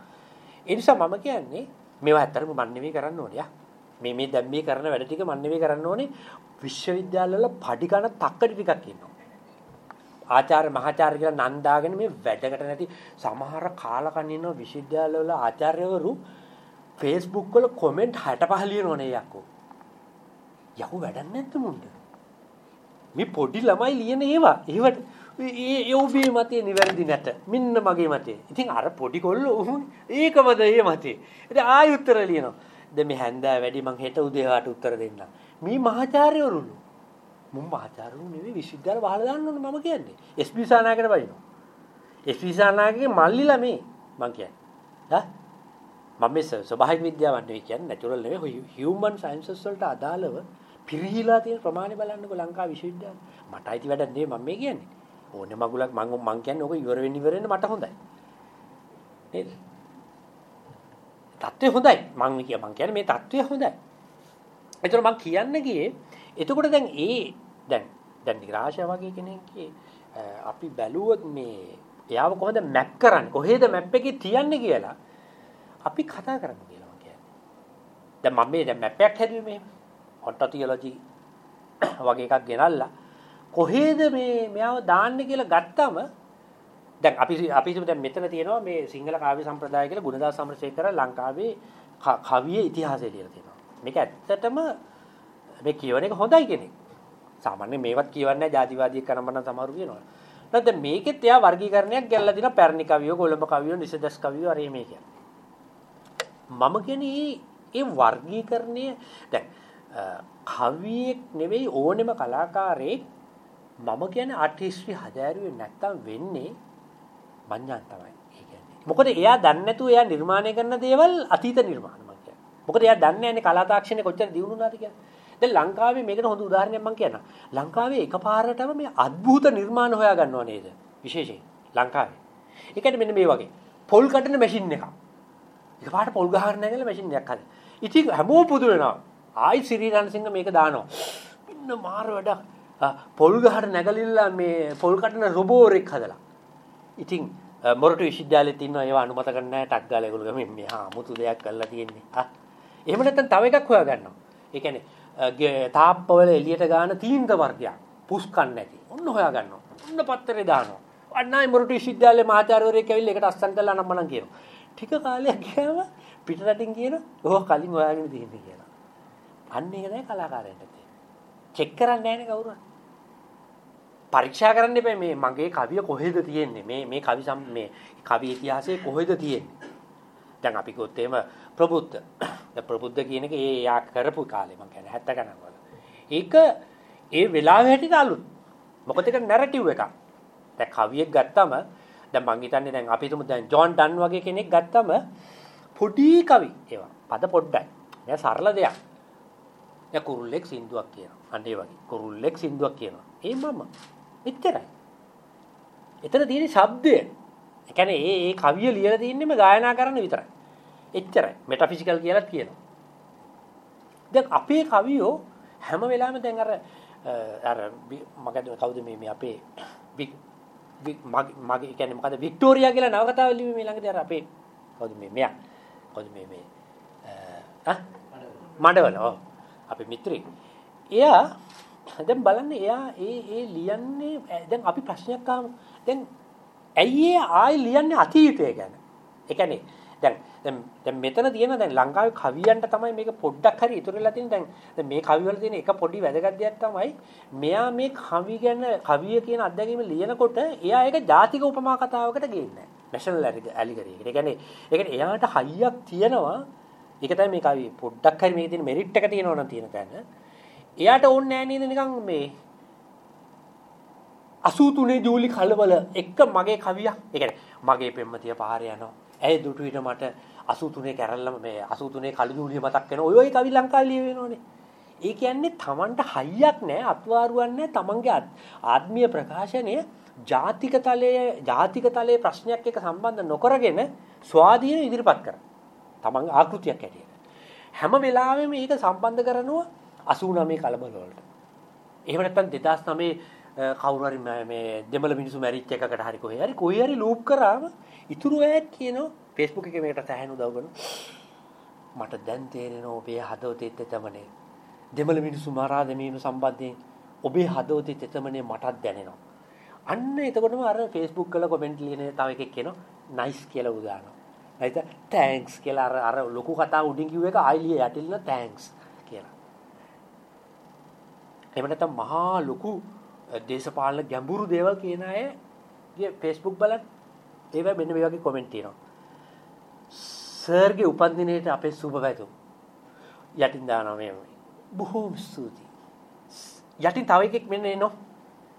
ඒ නිසා මම කියන්නේ මේවා ඇත්තටම මන් නෙවෙයි කරන්න ඕනේ. මේ මේ දැන් මේ කරන වැඩ ටික මන් නෙවෙයි කරන්න ඕනේ විශ්වවිද්‍යාලවල පඩි ගන්න තක්කඩි ටිකක් ඉන්නවා. ආචාර්ය මහාචාර්ය කියලා නම් දාගෙන මේ වැඩකට නැති සමහර කාලකන් ඉන්න විශ්වවිද්‍යාලවල ආචාර්යවරු Facebook වල කමෙන්ට් 65 ලියනෝනේ යකෝ. යකෝ වැඩක් නැද්ද මුන්ට? මේ පොඩි ළමයි ලියන ඒවා. ඒවට ඒ ඔබේ මතේ නිවැරදි නැත. මෙන්න මගේ මතේ. ඉතින් අර පොඩි කොල්ලෝ ඒකමද ඒ මතේ. ඉතින් ආයෙ උත්තර ලියනවා. දැන් මේ හැන්දෑ වැඩි මං හෙට උදේට උත්තර දෙන්නම්. මේ මහාචාර්යවරුලු. මුන් මහාචාර්යවරු නෙවෙයි විශ්වවිද්‍යාල වහලා දාන්න ඕනේ මම කියන්නේ. එස්.පී. සානායකට බයිනවා. එස්.පී. සානායකගේ මල්ලිලා මේ මං කියන්නේ. හා මම මේ ස්වභාවික විද්‍යාවක් නෙවෙයි කියන්නේ නැචරල් නෙවෙයි හියුමන් සයන්සස් වලට අදාළව පිරිහිලා තියෙන ප්‍රමාණය බලන්නකො ලංකා විශ්වවිද්‍යාල. මට අයිති වැඩක් නෙවෙයි මම මේ කියන්නේ. ඕනේ මගුලක් මං මං කියන්නේ ඕක ඉවර වෙන්න ඉවර වෙන්න මට හොඳයි. නේද? தත්ත්වය හොඳයි. මං කිය මං කියන්නේ මේ தත්ත්වය හොඳයි. ඒතර මම කියන්න ගියේ එතකොට දැන් ඒ දැන් දැන් නිරාශය වගේ කෙනෙක්ගේ අපි බැලුවොත් මේ එයාව කොහොමද මැප් කරන්නේ කොහෙද මැප් එකේ තියන්නේ කියලා අපි කතා කරමු කියලා මම කියන්නේ. දැන් මම මේ දැන් මැප් එකක් හැදුවේ මේ ඔන්ටොටියොලොජි වගේ එකක් ගෙනල්ලා කොහෙද මේ මෙයාව දාන්නේ කියලා ගත්තම දැන් අපි අපි දැන් මෙතන තියෙනවා මේ සිංහල කාව්‍ය සම්ප්‍රදාය කියලා ගුණදාස සමරසේකර ලංකාවේ කවියේ ඉතිහාසය කියලා තියෙනවා. මේක ඇත්තටම මේ කියවන එක හොඳයි කෙනෙක්. සාමාන්‍යයෙන් මේවත් කියවන්නේ නැහැ ජාතිවාදී කරනබන සමහරු කියනවා. නැත්නම් මේකෙත් එයා වර්ගීකරණයක් ගැල්ලා දින පැරණි කවියෝ, කොළඹ කවියෝ, නිසදස් කවියෝ අර මේ කියන්නේ. මම කියන්නේ ඒ වර්ගීකරණය දැන් කවියෙක් නෙවෙයි ඕනෙම කලාකාරයෙක් මම කියන්නේ ආර්ට් හිස්ටරි හදාරුවේ නැත්තම් වෙන්නේ මඤ්ඤාන් තමයි. ඒ කියන්නේ. මොකද එයා දන්නේ නැතුව එයා නිර්මාණය කරන දේවල් අතීත නිර්මාණ මම කියන්නේ. මොකද එයා දන්නේ නැන්නේ කලා තාක්ෂණය කොච්චර දියුණු වුණාද කියලා. දැන් ලංකාවේ මේකට හොඳ උදාහරණයක් මම කියන්නම්. ලංකාවේ එකපාරටම මේ අద్భుත නිර්මාණ හොයා ගන්නව නේද? විශේෂයෙන් ලංකාවේ. ඒ කියන්නේ මෙන්න මේ වගේ පොල් කඩන මැෂින් එකක්. එකපාරට පොල් ගහගෙන නැගලා මැෂින් එකක් හදලා. ඉතින් හැමෝම පුදු වෙනවා. ආයි සිරී රණසිංහ මේක දානවා. ඉන්න මාර වැඩක්. පොල් ගහට නැගලිලා මේ පොල් කඩන රොබෝරෙක් හදලා. ඉතින් මොරටු විශ්වවිද්‍යාලෙත් ඉන්නවා ඒවා අනුමත කරන්නේ නැහැ ටක් ගාලා ඒගොල්ලෝ ගමින් මේ හා 아무තු දෙයක් කරලා තියෙන්නේ. ආ එහෙම නැත්නම් තව එකක් හොයා ගන්නවා. ඒ කියන්නේ තාප්පවල එළියට ගාන තීන්ද වර්ගයක්. පුස් කන්නේ නැති. ඔන්න හොයා ගන්නවා. ඔන්න පත්තරේ දානවා. අන්නයි මොරටු විශ්වවිද්‍යාලයේ මහාචාර්යවරයෙක් ඇවිල්ලා ඒකට අස්සන් කරලා නම් මනම් කියනවා. ටික කාලයක් ගියාම පිටරටින් කියන ඕක කලින් හොයාගෙන තියෙන්නේ කියලා. අන්න ඒක තමයි කලාකාරයන්ට තියෙන්නේ. චෙක් කරන්නේ නැහැ නේ කවුරුත්. පරීක්ෂා කරන්න එපා. මේ මගේ කවිය කොහෙද තියෙන්නේ? මේ මේ කවි සම් මේ කවි ඉතිහාසයේ කොහෙද තියෙන්නේ? දැන් අපි කිව්වොත් එහෙම ප්‍රබුද්ධ. දැන් ප්‍රබුද්ධ කියන එක ඒ යා කරපු කාලේ මම කියන්නේ 70 ගණන් වල. ඒක ඒ වෙලාවේ හැටියට අලුත්. මොකද ඒක නැරටිව් එකක්. දැන් කවියෙක් ගත්තම දැන් මං හිතන්නේ දැන් අපි හිතමු දැන් ජෝන් ඩන් වගේ කෙනෙක් ගත්තම පොඩි කවි ඒවා. පද පොඩ්ඩයි. දැන් සරල දෙයක්. දැන් කුරුල්ලෙක් සින්දුවක් කියනවා. අන්න ඒ වගේ. කුරුල්ලෙක් සින්දුවක් කියනවා. ඒ මම. එච්චරයි. එතන තියෙන ශබ්දය. ඒ කියන්නේ ඒ ඒ කවිය ලියලා තින්නේම ගායනා කරන්න විතරයි. එච්චරයි. මෙටාෆිසිකල් කියලා කියනවා. දැන් අපේ කවියෝ හැම වෙලාවෙම දැන් අර අර මගද කවුද මේ මේ අපේ මගේ කියන්නේ මොකද වික්ටෝරියා කියලා නවකතාව ලිව්වේ මේ ළඟදී අර අපේ කවුද මේ මෙයා කවුද මේ මේ ආ මඩවල ඔව් අපේ මිත්‍රේ එයා දැන් බලන්න එයා ඒ ඒ ලියන්නේ දැන් අපි ප්‍රශ්නයක් අහමු. දැන් ඇයි ඒ ආයි ලියන්නේ අතීතය ගැන? ඒ කියන්නේ දැන් දැන් දැන් මෙතන තියෙන දැන් ලංකාවේ කවියන්ට තමයි මේක පොඩ්ඩක් හරි ඉතුරු වෙලා තියෙන දැන් දැන් මේ කවිවල තියෙන එක පොඩි වැදගත් දෙයක් තමයි මෙයා මේ කවි ගැන කවිය කියන අත්දැකීම ලියනකොට එයා ඒක ජාතික උපමා කතාවකට ගේන්නේ නැෂනල් ඇලිගරි එකට. ඒ කියන්නේ ඒ කියන්නේ එයාට හයියක් තියෙනවා ඒක තමයි මේ කවි පොඩ්ඩක් හරි මේකේ තියෙන මෙරිට් එක තියෙනවා නම් තියෙන තැන. එයාට ඕනේ නෑ නේද නිකන් මේ 83 ජූලි කලබල එක මගේ කවියක්. ඒ කියන්නේ මගේ පෙම්මතිය පාරේ යනවා. ඇයි දුටු විට මට 83 කැරල්ලම මේ 83 කළු ජූලිය මතක් වෙනවා. ඔය ඔය කවි ලංකාවේ ලියවෙනෝනේ. ඒ කියන්නේ Tamanට හයියක් නෑ අත්වාරුවක් නෑ Tamanගේ ආත්මීය ප්‍රකාශනය ජාතික තලයේ ජාතික තලයේ ප්‍රශ්නයක් එක්ක සම්බන්ධ නොකරගෙන ස්වාධීන ඉදිරිපත් කරා. Taman ආකෘතියක් ඇටියට. හැම වෙලාවෙම මේක සම්බන්ධ කරනවා 89 කලබල වලට. එහෙම නැත්නම් 2009 කවුරු හරි මේ දෙමළ මිනිස්සු මැරිච් එකකට හරි කොහේ හරි කොහේ හරි ලූප් කරාම ඉතුරු ඇත් කියනවා Facebook එකේ මේකට සැහැණු උදව් කරනවා. මට දැන් තේරෙනවා ඔබේ හදවතේ තෙතමනේ. දෙමළ මිනිස්සු මරා දැමීම සම්බන්ධයෙන් ඔබේ හදවතේ තෙතමනේ මටත් දැනෙනවා. අන්න එතකොටම අර Facebook වල කමෙන්ට් ලියන තව එකෙක් කියනවා nice කියලා උදානවා. නැත්නම් thanks කියලා අර අර ලොකු කතාව උඩින් කිව්ව එක ආයිලිය යටිල්න thanks කියලා. එහෙම නැත්නම් මහා ලොකු දේශපාලන ගැඹුරු දේවල් කියන අය ගේ Facebook බලන්න ඒවා මෙන්න මේ වගේ කමෙන්ට් තියෙනවා. සර්ගේ උපන්දිනේට අපේ සුබ පැතුම්. යටින් දානවා මේ බොහෝම ස්තුතියි. යටින් තව එකෙක් මෙන්න එනවා.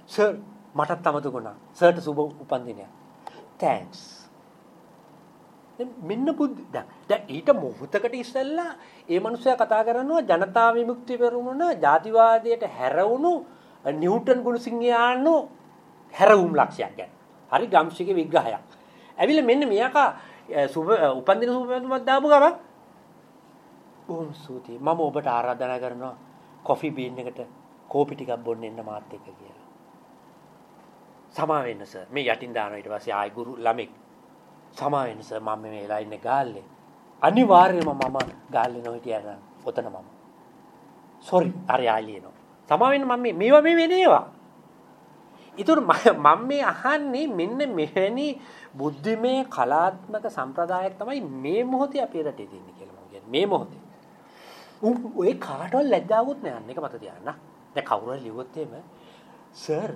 සර් මටත් අමතක වුණා. සර්ට සුබ උපන්දිනයක්. thanks. මෙන්න බුද්ධ දැන් ඊට මොහොතකට ඉස්සෙල්ලා ඒ මනුස්සයා කතා කරනවා ජනතා විමුක්ති පෙරමුණ ජාතිවාදයට හැරවුණු නිව්ටන් ගුණසිංහයානු හැරවුම් ලක්ෂයක් ගැන. හරි ගම්ශික විග්‍රහයක්. ඇවිල්ලා මෙන්න මෙයාකා සුබ උපන්දින සුබ පැතුමක් දාපු ගමන් බොහොම ස්තුතියි. මම ඔබට ආරාධනා කරනවා කොෆි බීන් එකට කෝපි ටිකක් බොන්න එන්න මාත් එක්ක කියලා. සමා වෙන්න සර්. මේ යටින් දානවා ඊට පස්සේ ආයි ගුරු ළමෙක් සමා වෙන්න සර් මම මේ වෙලා ඉන්නේ ගාල්ලේ. අනිවාර්යයෙන්ම මම ගාල්ලේ නොහිටියා නම් ඔතන මම. සෝරි අර ආලියනෝ. සමා වෙන්න මම මේවා මේ වෙනේවා. ඒතර මම මේ අහන්නේ මෙන්න මෙවැනි බුද්ධිමය කලාත්මක සම්ප්‍රදායක් තමයි මේ මොහොතේ අපේ රටේ තියෙන්නේ කියලා මම කියන්නේ. මේ මොහොතේ. ඔය කාටවත් ලැජ්ජාවුත් නෑ අන්න එක මත තියාගන්න. දැන් කවුරු හරි ලිව්වොත් එහෙම සර්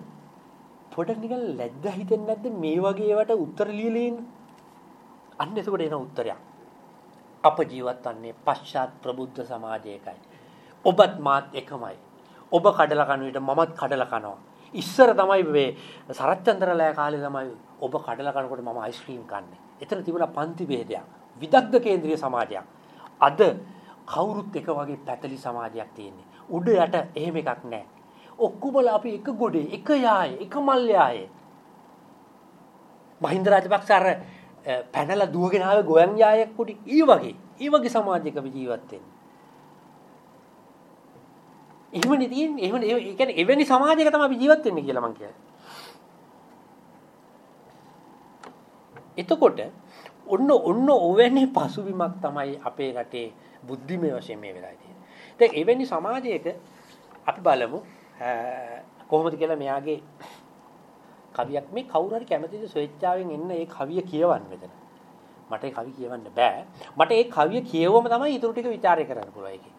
පොඩ නිකන් ලැජ්ජා හිතෙන්නේ නැද්ද මේ වගේ ඒවට උත්තර ලියලා ඉන්න? අන්න එතකොට එන උත්තරයක්. අප ජීවත් වන්නේ පශ්චාත් ප්‍රබුද්ධ සමාජයකයි. ඔබත් මාත් එකමයි. ඔබ කඩලා කන විට මමත් කඩලා කනවා. ඉස්සර තමයි මේ සරච්චන්ද්‍රලෑ කාලේ තමයි ඔබ කඩලා කනකොට මම අයිස්ක්‍රීම් කන්නේ. එතන තිබුණා පන්ති ભેදයක්. විදග්ධ කේන්ද්‍රීය සමාජයක්. අද කවුරුත් එක වගේ පැතලි සමාජයක් තියෙන්නේ. උඩ යට එහෙම එකක් නැහැ. ඔක්කොමලා අපි එක ගොඩේ, එක යායේ, එක මල් යායේ. මහින්ද රාජපක්ෂ අර පැනලා දුවගෙන ආවේ ගෝයන් යායක් කුටි. ඊ වගේ. ඊ වගේ සමාජයක අපි ජීවත් වෙන්නේ. එහෙමනේ තියෙන්නේ. එහෙමනේ ඒ කියන්නේ එවැනි සමාජයක තමයි අපි ජීවත් වෙන්නේ කියලා මං කියන්නේ. එතකොට ඔන්න ඔන්න ඔවැනි පසුබිමක් තමයි අපේ රටේ බුද්ධිමය වශයෙන් මේ වෙලාවේ තියෙන්නේ. දැන් එවැනි සමාජයක අපි බලමු කොහොමද කියලා මෙයාගේ කවියක් මේ කවුරු හරි කැමතිද ස්වේච්ඡාවෙන් එන්න ඒ කවිය කියවන්න මෙතන. මට ඒ කවිය කියවන්න බෑ. මට ඒ කවිය කියවම තමයි ඊටු ටික ਵਿਚාරය කරන්න පුළුවන් ඒකේ.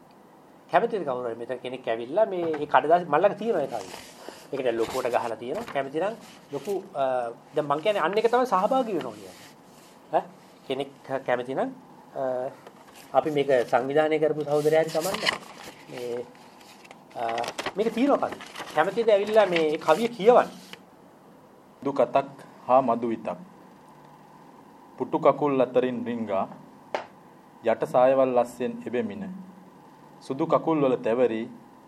කැමතිද කවුරු හරි මෙතන කෙනෙක් ඇවිල්ලා මේ ඒ කඩදාසි මල්ලක තියෙනවා ඒ කවිය. ඒකට ලොකුවට ගහලා තියෙනවා. කැමති නම් ලොකු දැන් මං කියන්නේ අන්න එක තමයි සහභාගී වෙනවා කියන්නේ. ඈ කෙනෙක් කැමති නම් අපි මේක සංවිධානය කරපු සහෝදරයන් සමන්න මේ මේක තියෙනවා කවි. කැමතිද ඇවිල්ලා මේ කවිය කියවන්න.
දුකතක් හා මදු විතක්. පුටු කකුල් අතරින් රිංගා යට සායවල් ලස්සෙන් එබෙමින. සුදු කකුල් වල තැවරි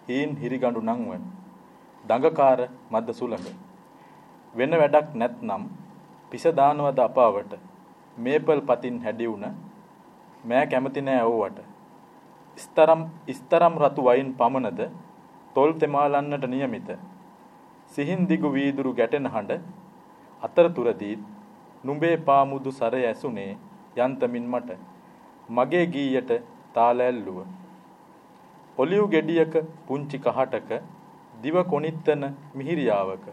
හීන් හිරිගඬු නංවන. දඟකාර මද්ද සුළඟ. වෙන වැඩක් නැත්නම් පිස දානවද අපාවට. මේපල් පතින් හැඩි වුණ මෑ කැමති නෑ ඕවට. ස්තරම් ස්තරම් රතු වයින් පමණද තොල් තෙමාලන්නට નિયમિત. සිහින් දිගු වීදුරු ගැටෙන හඬ අතරතුරදී නුඹේ පාමුදු සරය ඇසුනේ යන්තමින් මට. මගේ ගීයට තාල ඇල්ලුව. ඔලිව් ගෙඩියක පුංචි කහටක දිව කොනිත්තන මිහිරියාවක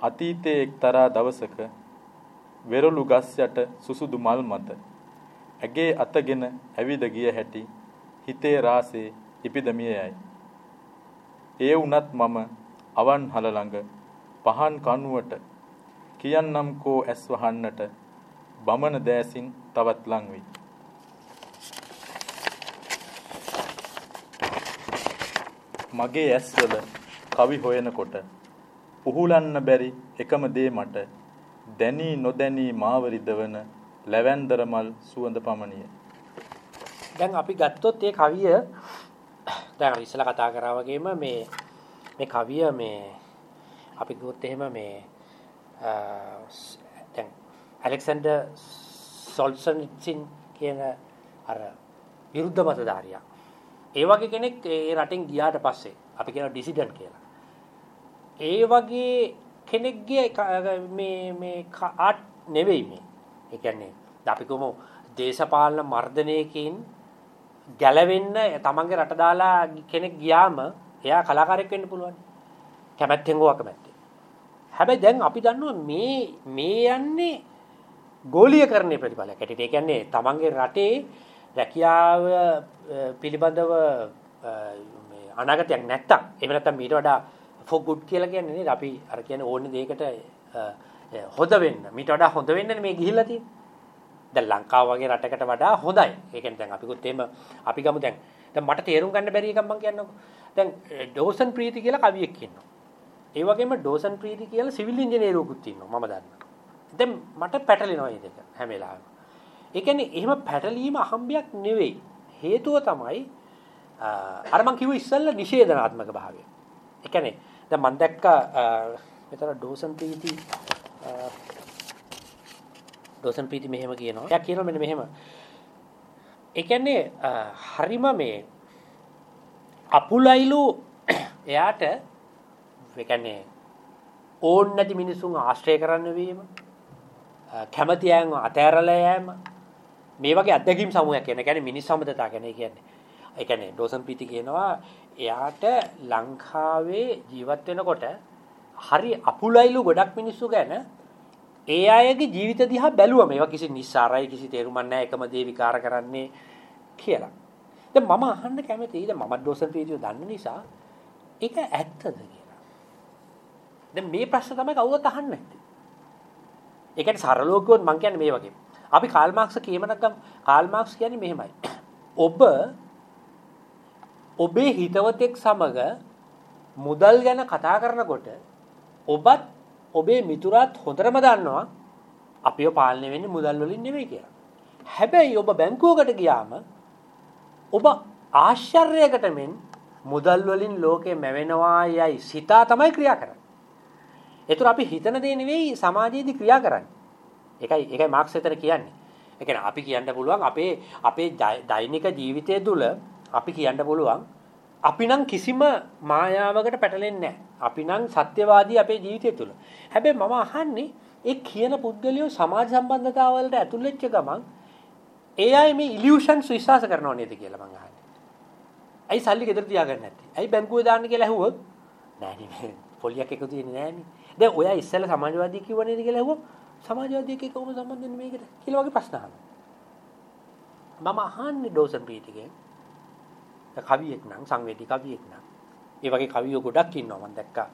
අතීතයේ එක්තරා දවසක වෙරළු ගස් යට සුසුදු මල් මත. ඇගේ අතගෙන ඇවිද ගිය හැටි හිතේ රාසේ ඉපිදමියයි. ඒ වුණත් මම අවන් හල ළඟ පහන් කණුවට කියන්නම් කෝ ඇස් වහන්නට බමන දෑසින් තවත් ලං වෙයි මගේ ඇස්වල කවි හොයනකොට උහුලන්න බැරි එකම දේ මට දැනී නොදැනී මාව රිදවන ලැවැන්දර මල් සුවඳ පමණිය.
දැන් අපි ගත්තොත් මේ කවිය දැන් අර ඉස්සලා කතා කරා වගේම මේ මේ කවිය මේ අපි ගියොත් එහෙම මේ දැන් ඇලෙක්සැන්ඩර් සොල්සන්සින් කියන අර විරුද්ධ මතධාරියා. ඒ වගේ කෙනෙක් ඒ රටෙන් ගියාට පස්සේ අපි කියන ඩිසිඩන්ට් කියලා. ඒ වගේ කෙනෙක්ගේ මේ මේ ආට් නෙවෙයි මේ. ඒ කියන්නේ අපි කොමු දේශපාලන මර්ධනයකින් ගැලවෙන්න තමන්ගේ රට දාලා කෙනෙක් ගියාම එයා කලාකාරයෙක් වෙන්න පුළුවන්. කැමැත්තෙන් හෝ අකමැත්තෙන්. හැබැයි දැන් අපි දන්නවා මේ මේ යන්නේ ගෝලීයකරණයේ ප්‍රතිඵලයක්. ඒ කියන්නේ තමන්ගේ රටේ රැකියාව පිළිබඳව මේ අනාගතයක් නැත්තම්. එහෙම නැත්තම් ඊට වඩා for good කියලා කියන්නේ නේද? අපි අර කියන්නේ ඕනේ දෙයකට හොද වෙන්න. මීට වඩා හොඳ වෙන්නනේ මේ ගිහිල්ලා තියෙන්නේ. දැන් ලංකාව වගේ රටකට වඩා හොඳයි. ඒ කියන්නේ දැන් අපිකුත් එහෙම අපි ගමු දැන්. දැන් මට තේරුම් ගන්න බැරි එකක් මම කියන්නකෝ. දැන් ඩෝසන් ප්‍රීති කියලා කවියෙක් ඉන්නවා. ඒ වගේම ඩෝසන් ප්‍රීති කියලා සිවිල් ඉංජිනේරුවෙකුත් ඉන්නවා මම දන්නවා දැන් මට පැටලෙනවා මේ දෙක හැම වෙලාවෙම ඒ කියන්නේ එහෙම පැටලීම අහම්බයක් නෙවෙයි හේතුව තමයි අර මං කිව්ව ඉස්සෙල්ලා නිෂේධනාත්මක භාවය ඒ කියන්නේ දැන් මම දැක්කා මෙතන ඩෝසන් ප්‍රීති ඩෝසන් ප්‍රීති මෙහෙම කියනවා. එයා කියනවා මෙන්න මෙහෙම. ඒ කියන්නේ හරිම මේ අපුලයිලු එයාට ඒ කියන්නේ ඕන් නැති මිනිසුන් ආශ්‍රය කරන්න වීම කැමැති අයන් අතෑරලා යෑම මේ වගේ අත්දැකීම් සමූහයක් කියන. ඒ කියන්නේ මිනිස් සම්බන්ධතා කියන්නේ කියන්නේ. ඒ කියන්නේ ඩෝසන් ප්‍රීති කියනවා එයාට ලංකාවේ ජීවත් වෙනකොට හරි අපුලයිලු ගොඩක් මිනිස්සු ගැන ඒ අයගේ ජීවිත දිහා බැලුවම ඒවා කිසි නිස්සාරයි කිසි තේරුමක් නැහැ එකම දේ විකාර කරන්නේ කියලා. දැන් මම අහන්න කැමතියි දැන් මම ඩෝසන් ප්‍රීතිය දන්න නිසා ඒක ඇත්තද කියලා. දැන් මේ ප්‍රශ්න තමයි කවුරුත් අහන්නේ නැත්තේ. ඒ කියන්නේ සරලව කිව්වොත් මම කියන්නේ මේ වගේ. අපි කාල් මාක්ස් කියමනක් ගමු. කාල් මාක්ස් කියන්නේ මෙහෙමයි. ඔබ ඔබේ හිතවතෙක් සමග මුදල් ගැන කතා කරනකොට ඔබත් ඔබේ මිතුරාත් හොඳටම දන්නවා අපිව පාලනය වෙන්නේ මුදල් වලින් නෙමෙයි කියලා. හැබැයි ඔබ බැංකුවකට ගියාම ඔබ ආශ්චර්යයකට මෙන් මුදල් වලින් ලෝකෙ මැවෙනවා යයි සිතා තමයි ක්‍රියා කරන්නේ. ඒතර අපි හිතන දේ නෙවෙයි සමාජයේදී ක්‍රියා කරන්නේ. ඒකයි ඒකයි මාක්ස් එතන කියන්නේ. ඒ කියන්නේ අපි කියන්න පුළුවන් අපේ අපේ දෛනික ජීවිතය තුළ අපි කියන්න පුළුවන් අපි නම් කිසිම මායාවකට පැටලෙන්නේ නැහැ. අපි නම් සත්‍යවාදී අපේ ජීවිතය තුළ. හැබැයි මම අහන්නේ ඒ කියන පුද්ගලයෝ සමාජ සම්බන්ධතාවලට ඇතුල් වෙච්ච ගමන් ඒ අය මේ ඉලියුෂන්ස් විශ්වාස කරනව නේද කියලා මම අහන්නේ. ඇයි සල්ලි ගෙදර තියාගන්නේ නැත්තේ? ඇයි බැංකුවේ දාන්න කියලා ඇහුවොත් නෑ නේ පොලියක් එකතු වෙන්නේ නෑනේ. දැන් ඔයා ඉස්සෙල්ලා සමාජවාදී කිව්ව නේද කියලා ඇහුවොත් සමාජවාදීක කොහොම සම්බන්ධ වෙන්නේ මේකට කියලා වගේ ප්‍රශ්න අහනවා. මම අහන්නේ ඩෝසන් පීටිගෙන් කවියෙක් නම් සංවේදී කවියෙක් නම්. ඒ වගේ කවියෝ ගොඩක් ඉන්නවා මම දැක්කා.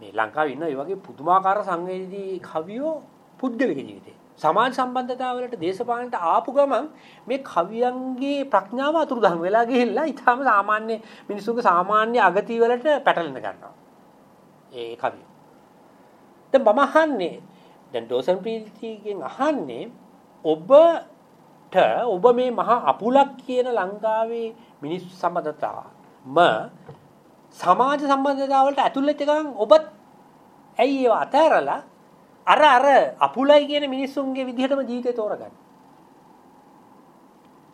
මේ ලංකාවේ ඉන්න ඒ වගේ පුදුමාකාර සංවේදී කවියෝ පුද්ගලික ජීවිතේ. සමාජ සම්බන්ධතාවලට දේශපාලනට ආපු ගමන් මේ කවියන්ගේ ප්‍රඥාව අතුරුදහන් වෙලා ගිහිල්ලා ඊටාම සාමාන්‍ය මිනිසුන්ගේ සාමාන්‍ය අගතිය වලට පැටලෙන්න ගන්නවා. ඒ කවිය. දැන් මම අහන්නේ දැන් ඩෝසන් ප්‍රීතිගෙන් අහන්නේ ඔබට ඔබ මේ මහා අපුලක් කියන ලංකාවේ මිනිස්සු සම්බන්ධතාවම සමාජ සම්බන්ධතාවලට ඇතුල් වෙච්ච ගමන් ඔබත් ඇයි ඒව අතහැරලා අර අර අපුලයි කියන මිනිස්සුන්ගේ විදිහටම ජීවිතේ තෝරගන්න.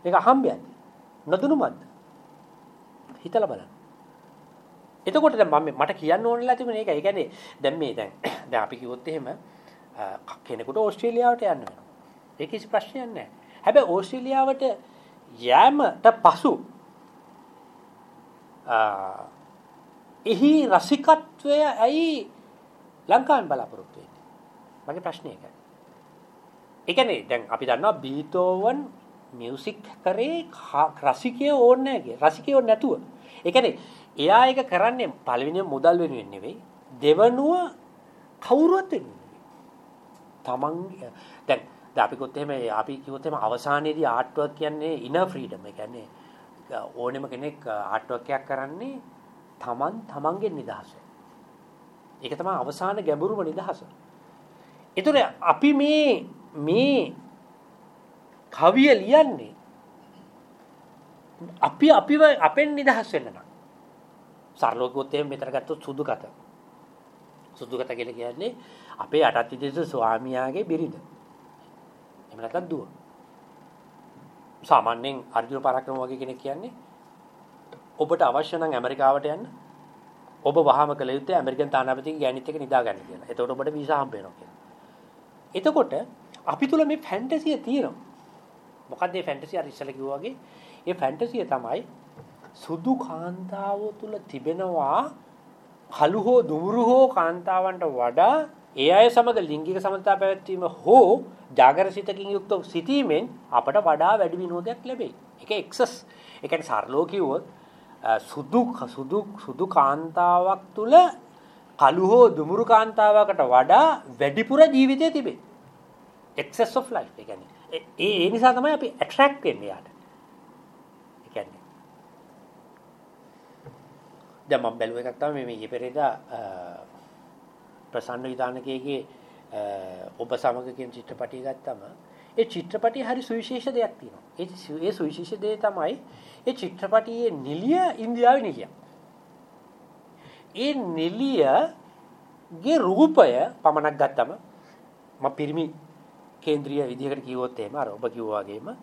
ඒක අහම්බයක්ද? නොදුනුමත්ද? හිතලා බලන්න. එතකොට දැන් මම මට කියන්න ඕනෙලා තිබුණේ ඒක. ඒ කියන්නේ දැන් මේ දැන් දැන් අපි කිව්වොත් එහෙම කෙනෙකුට ඕස්ට්‍රේලියාවට යන්න වෙනවා. ඒක කිසි ප්‍රශ්නයක් නැහැ. හැබැයි ඕස්ට්‍රේලියාවට යෑමට පසු එහි රසිකත්වය ඇයි ලංකාවෙන් බලාපොරොත්තු වෙන්නේ? මගේ ප්‍රශ්නේ ඒකයි. ඒ කියන්නේ දැන් අපි දන්නවා බීතෝවන් මියුසික් කරේ රසිකයෝ ඕනේ නැහැ රසිකයෝ නැතුව. ඒ කියන්නේ එයා ඒක කරන්නේ පළවෙනිම මුදල් වෙනුවෙන් නෙවෙයි දෙවනුව කවුරුවත් වෙනුවෙන් තමන් දැන් දැන් අපි කිව්වොත් එහෙම අපි කිව්වොත් එහෙම අවසානයේදී ආර්ට් වර්ක් කියන්නේ ඉනර් ෆ්‍රීඩම් ඒ කියන්නේ ඕනෙම කෙනෙක් ආර්ට් වර්ක් එකක් කරන්නේ තමන් තමන්ගේ නිදහස. ඒක තමයි අවසාන ගැඹුරුම නිදහස. ඒතර අපි මේ මේ කවිය ලියන්නේ අපි අපිව අපෙන් නිදහස් වෙන්න නම් සරලව කිව්වොත් එහෙම මෙතන ගත්තොත් සුදු කත. සුදු කත කියලා කියන්නේ අපේ අටත් විදේශ ස්වාමියාගේ බිරිඳ. එහෙම නැත්නම් දුව. සාමාන්‍යයෙන් අර්ජුන පරාක්‍රම වගේ කෙනෙක් කියන්නේ ඔබට අවශ්‍ය නම් ඇමරිකාවට යන්න ඔබ වහාම කළ යුත්තේ ඇමරිකන් තානාපතිගේ ගෑනිත් එක්ක නිදා ගන්න කියලා. එතකොට ඔබට වීසා හම්බ වෙනවා කියලා. එතකොට අපි තුල මේ ෆැන්ටසිය තියෙනවා. මොකක්ද මේ ෆැන්ටසිය අර ඉස්සෙල්ලා කිව්වා වගේ? මේ ෆැන්ටසිය තමයි සුදු කාන්තාව තුල තිබෙනවා කළු හෝ දුමුරු හෝ කාන්තාවන්ට වඩා ඒ අය සමග ලිංගික සමතා පැවැත්වීම හෝ ජාගරසිතකින් යුක්ත සිටීමෙන් අපට වඩා වැඩි විනෝදයක් ලැබෙයි. ඒක එක්සස්. ඒ කියන්නේ සරලව කිව්වොත් සුදු සුදු සුදු කාන්තාවක් තුල කළු හෝ දුමුරු කාන්තාවකට වඩා වැඩිපුර ජීවිතය තිබේ. excess of life. ඒ කියන්නේ ඒ ඒ නිසා තමයි අපි attract වෙන්නේ යාට. ඒ කියන්නේ දැන් මම බැලුව එකක් තමයි මේ ඊපෙරේදා ප්‍රසන්න විධානකයේගේ ඔබ සමග කියන චිත්‍රපටිය ගත්තම ඒ චිත්‍රපටියේ හරි සුවිශේෂ දෙයක් තියෙනවා. ඒ ඒ සුවිශේෂ දේ තමයි ඒ චිත්‍රපටියේ නිලිය ඉන්දියාවේ නිලියක්. ඒ නිලියගේ රූපය පමණක් ගත්තම මම පිරිමි කේන්ද්‍රීය විදිහකට කිව්වොත් එහෙම අර ඔබ කිව්වා වගේම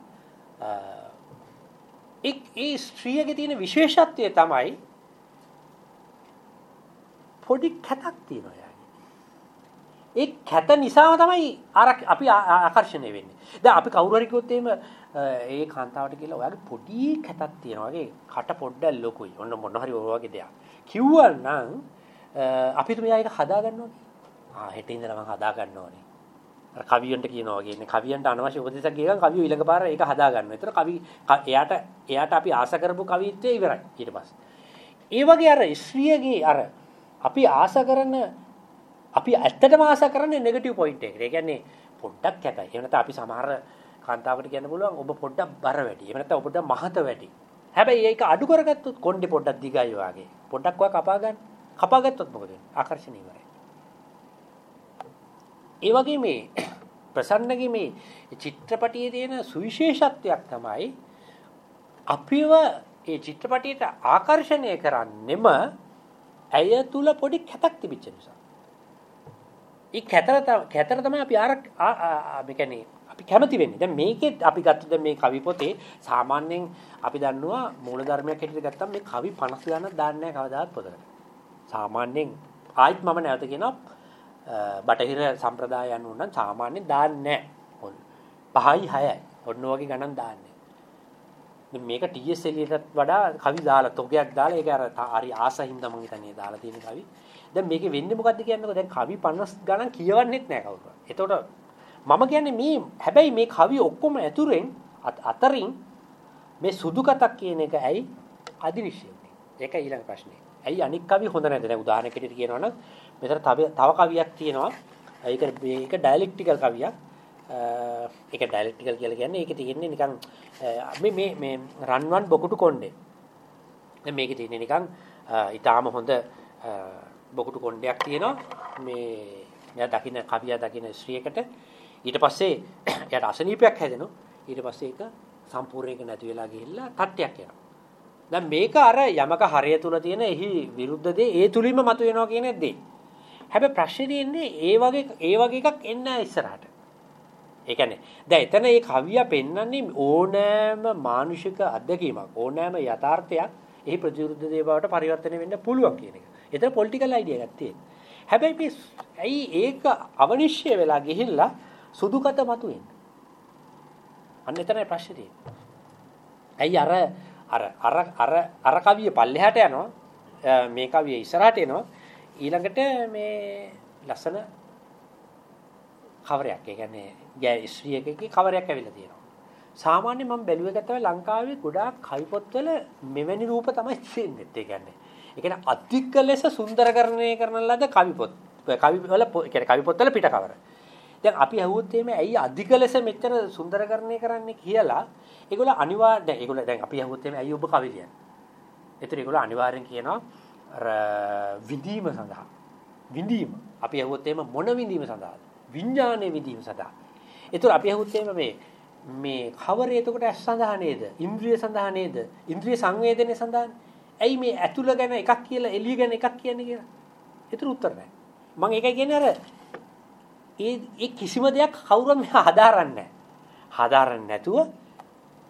එක් ඒ ස්ත්‍රියගේ තියෙන විශේෂත්වය තමයි පොඩි කැතක් තියෙනවා යාගේ. ඒ කැත නිසා තමයි අපි ආකර්ෂණය වෙන්නේ. දැන් අපි කවුරු හරි කිව්වොත් එහෙම ඒ කාන්තාවට කියලා ඔයාගේ පොඩි කැතක් තියෙනවා. වගේ කට පොඩ්ඩක් ලොකුයි. ඔන්න මොන හරි ඔය වගේ දෙයක්. කිව්වනම් අපි තුමියා ඒක හදා ගන්නවා ආ හෙට ඉඳලා මම හදා ගන්න ඕනේ අර කවියන්ට කියනවා වගේ නේ කවියන්ට අනවශ්‍ය උපදේශයක් කියනවා කවිය ඊළඟ පාර ඒක හදා ගන්නවා. ඒතර කවි එයාට එයාට අපි ආස කරපු කවිත්වය ඉවරයි ඊට පස්සේ. ඒ වගේ අර ස්ත්‍රියගේ අර අපි ආස කරන අපි ඇත්තටම ආස කරන්නේ නෙගටිව් පොයින්ට් එකට. ඒ කියන්නේ පොඩ්ඩක් කැතයි. එහෙම නැත්නම් අපි සමහර කාන්තාවකට කියන්න පුළුවන් ඔබ පොඩ්ඩක් බර වැඩි. එහෙම නැත්නම් ඔබට මහත වැඩි. හැබැයි ඒක අඩු කරගත්තොත් කොණ්ඩේ පොඩ්ඩක් දිගයි වාගේ. පොඩ්ඩක් වා කපා ගන්න. කපා ගත්තොත් මොකද වෙන්නේ? ආකර්ෂණීය ඉවරයි. ඒ වගේ මේ ප්‍රසන්නගේ මේ චිත්‍රපටියේ තියෙන සුවිශේෂත්වයක් තමයි අපිව ඒ චිත්‍රපටියට ආකර්ෂණය කරන්නෙම ඇය තුල පොඩි කැතක් තිබිච්ච නිසා. ඒ කැතර කැතර තමයි අපි ආර මේ කියන්නේ අපි කැමති වෙන්නේ. දැන් මේකෙත් අපි ගත්ත මේ කවි පොතේ සාමාන්‍යයෙන් අපි දන්නවා මූල ධර්මයක් හැටියට ගත්තම මේ කවි 50 ගණන් දාන්නේ නැහැ කවදාවත් පොතකට. සාමාන්‍යයෙන් ආයිත් මම නැවත කියනවා බටහිර සම්ප්‍රදාය අනුව නම් සාමාන්‍යයෙන් දාන්නේ නැහැ. 5යි 6යි. ඔන්න වගේ ගණන් දාන්නේ. දැන් මේක TS එලියටත් වඩා කවි දාලා තොගයක් දාලා ඒක අර හරි ආසින්ද මම හිතන්නේ දාලා තියෙන කවි. දැන් මේකේ වෙන්නේ මොකද්ද කියන්නකෝ දැන් කවි 50 ගණන් කියවන්නෙත් නැහැ කවුරුත්. එතකොට මම කියන්නේ මේ හැබැයි මේ කවි ඔක්කොම ඇතුරෙන් අතරින් මේ සුදු කතක් කියන එක ඇයි අදිනිශ්චය ඒක ඊළඟ ප්‍රශ්නේ. ඇයි අනික් කවි හොඳ නැද්ද? දැන් උදාහරණයකට කියනවා නම් මෙතන තව තව කවියක් තියෙනවා. ඒක මේක ඩයලෙක්ටිකල් කවියක්. ඒක ඩයලෙක්ටිකල් කියලා කියන්නේ ඒකේ තියෙන්නේ නිකන් මේ මේ මේ රන්වන් බොකුටු කොණ්ඩේ. දැන් මේකේ තියෙන්නේ නිකන් ඊටාම හොඳ බොකුටු කොණ්ඩයක් තියෙනවා. මේ මෙයා දකින්න කවියා දකින්න ස්ත්‍රියකට ඊට පස්සේ එයාට අසනීපයක් හැදෙනවා. ඊට පස්සේ ඒක සම්පූර්ණයෙන් නැති වෙලා ගිහිල්ලා තට්ටයක් යනවා. දැන් මේක අර යමක හරය තුල තියෙන එහි විරුද්ධ දේ ඒ තුලින්ම මතුවෙනවා කියන දේ. හැබැයි ප්‍රශ්නේ තියෙන්නේ ඒ වගේ ඒ වගේ එකක් එන්න ඉස්සරහට. ඒ කියන්නේ දැන් එතන මේ කවිය පෙන්වන්නේ ඕනෑම මානුෂික අත්දැකීමක් ඕනෑම යථාර්ථයක් එහි ප්‍රතිවිරුද්ධ දේ බවට පරිවර්තනය වෙන්න පුළුවන් කියන එක. එතන පොලිටිකල් අයිඩියා එකක් තියෙනවා. හැබැයි මේ ඇයි ඒක අවනිශ්චය වෙලා ගිහිල්ලා සුදුකත මතුවෙන්නේ? අන්න එතනයි ප්‍රශ්නේ තියෙන්නේ. ඇයි අර අර අර අර අර කවිය පල්ලෙහාට යනවා මේ කවිය ඉස්සරහට එනවා ඊළඟට මේ ලස්සන කවරයක් ඒ කියන්නේ ගෑ ස්ත්‍රී එකකේ කවරයක් ඇවිල්ලා තියෙනවා. සාමාන්‍ය මම බැලුවේ ගත්තම ලංකාවේ ගොඩාක් කවි පොත්වල මෙවැනි රූප තමයි තියෙන්නේ. ඒ කියන්නේ ඒ කියන්නේ අධික ලෙස සුන්දරකරණය කරන ලද කවි පොත් කවි වල ඒ කියන්නේ කවි පොත්වල පිට කවර දැන් අපි අහුවොත් එimhe ඇයි අධික ලෙස මෙච්චර සුන්දරකරණය කරන්නේ කියලා ඒගොල්ලෝ අනිවාර්ය දැන් ඒගොල්ලෝ දැන් අපි අහුවොත් එimhe ඇයි ඔබ කවි ලියන්නේ ඒතර ඒගොල්ලෝ අනිවාර්යෙන් කියනවා අර විඳීම සඳහා. විඳීම. අපි අහුවොත් එimhe මොන විඳීම සඳහාද? විඥානයේ විඳීම සඳහා. ඒතර අපි අහුවොත් එimhe මේ මේ කවරේ එතකොට ඇස් සඳහා නේද? ඉන්ද්‍රිය සඳහා නේද? ඉන්ද්‍රිය සංවේදනය සඳහා ඇයි මේ ඇතුළ ගැන එකක් කියලා එළිය ගැන එකක් කියන්නේ කියලා? ඒතර උත්තර නැහැ. මම ඒකයි කියන්නේ අර ඒ ඒ කිසිම දෙයක් කවුරුම මෙහා හදාරන්නේ නැහැ. හදාරන්නේ නැතුව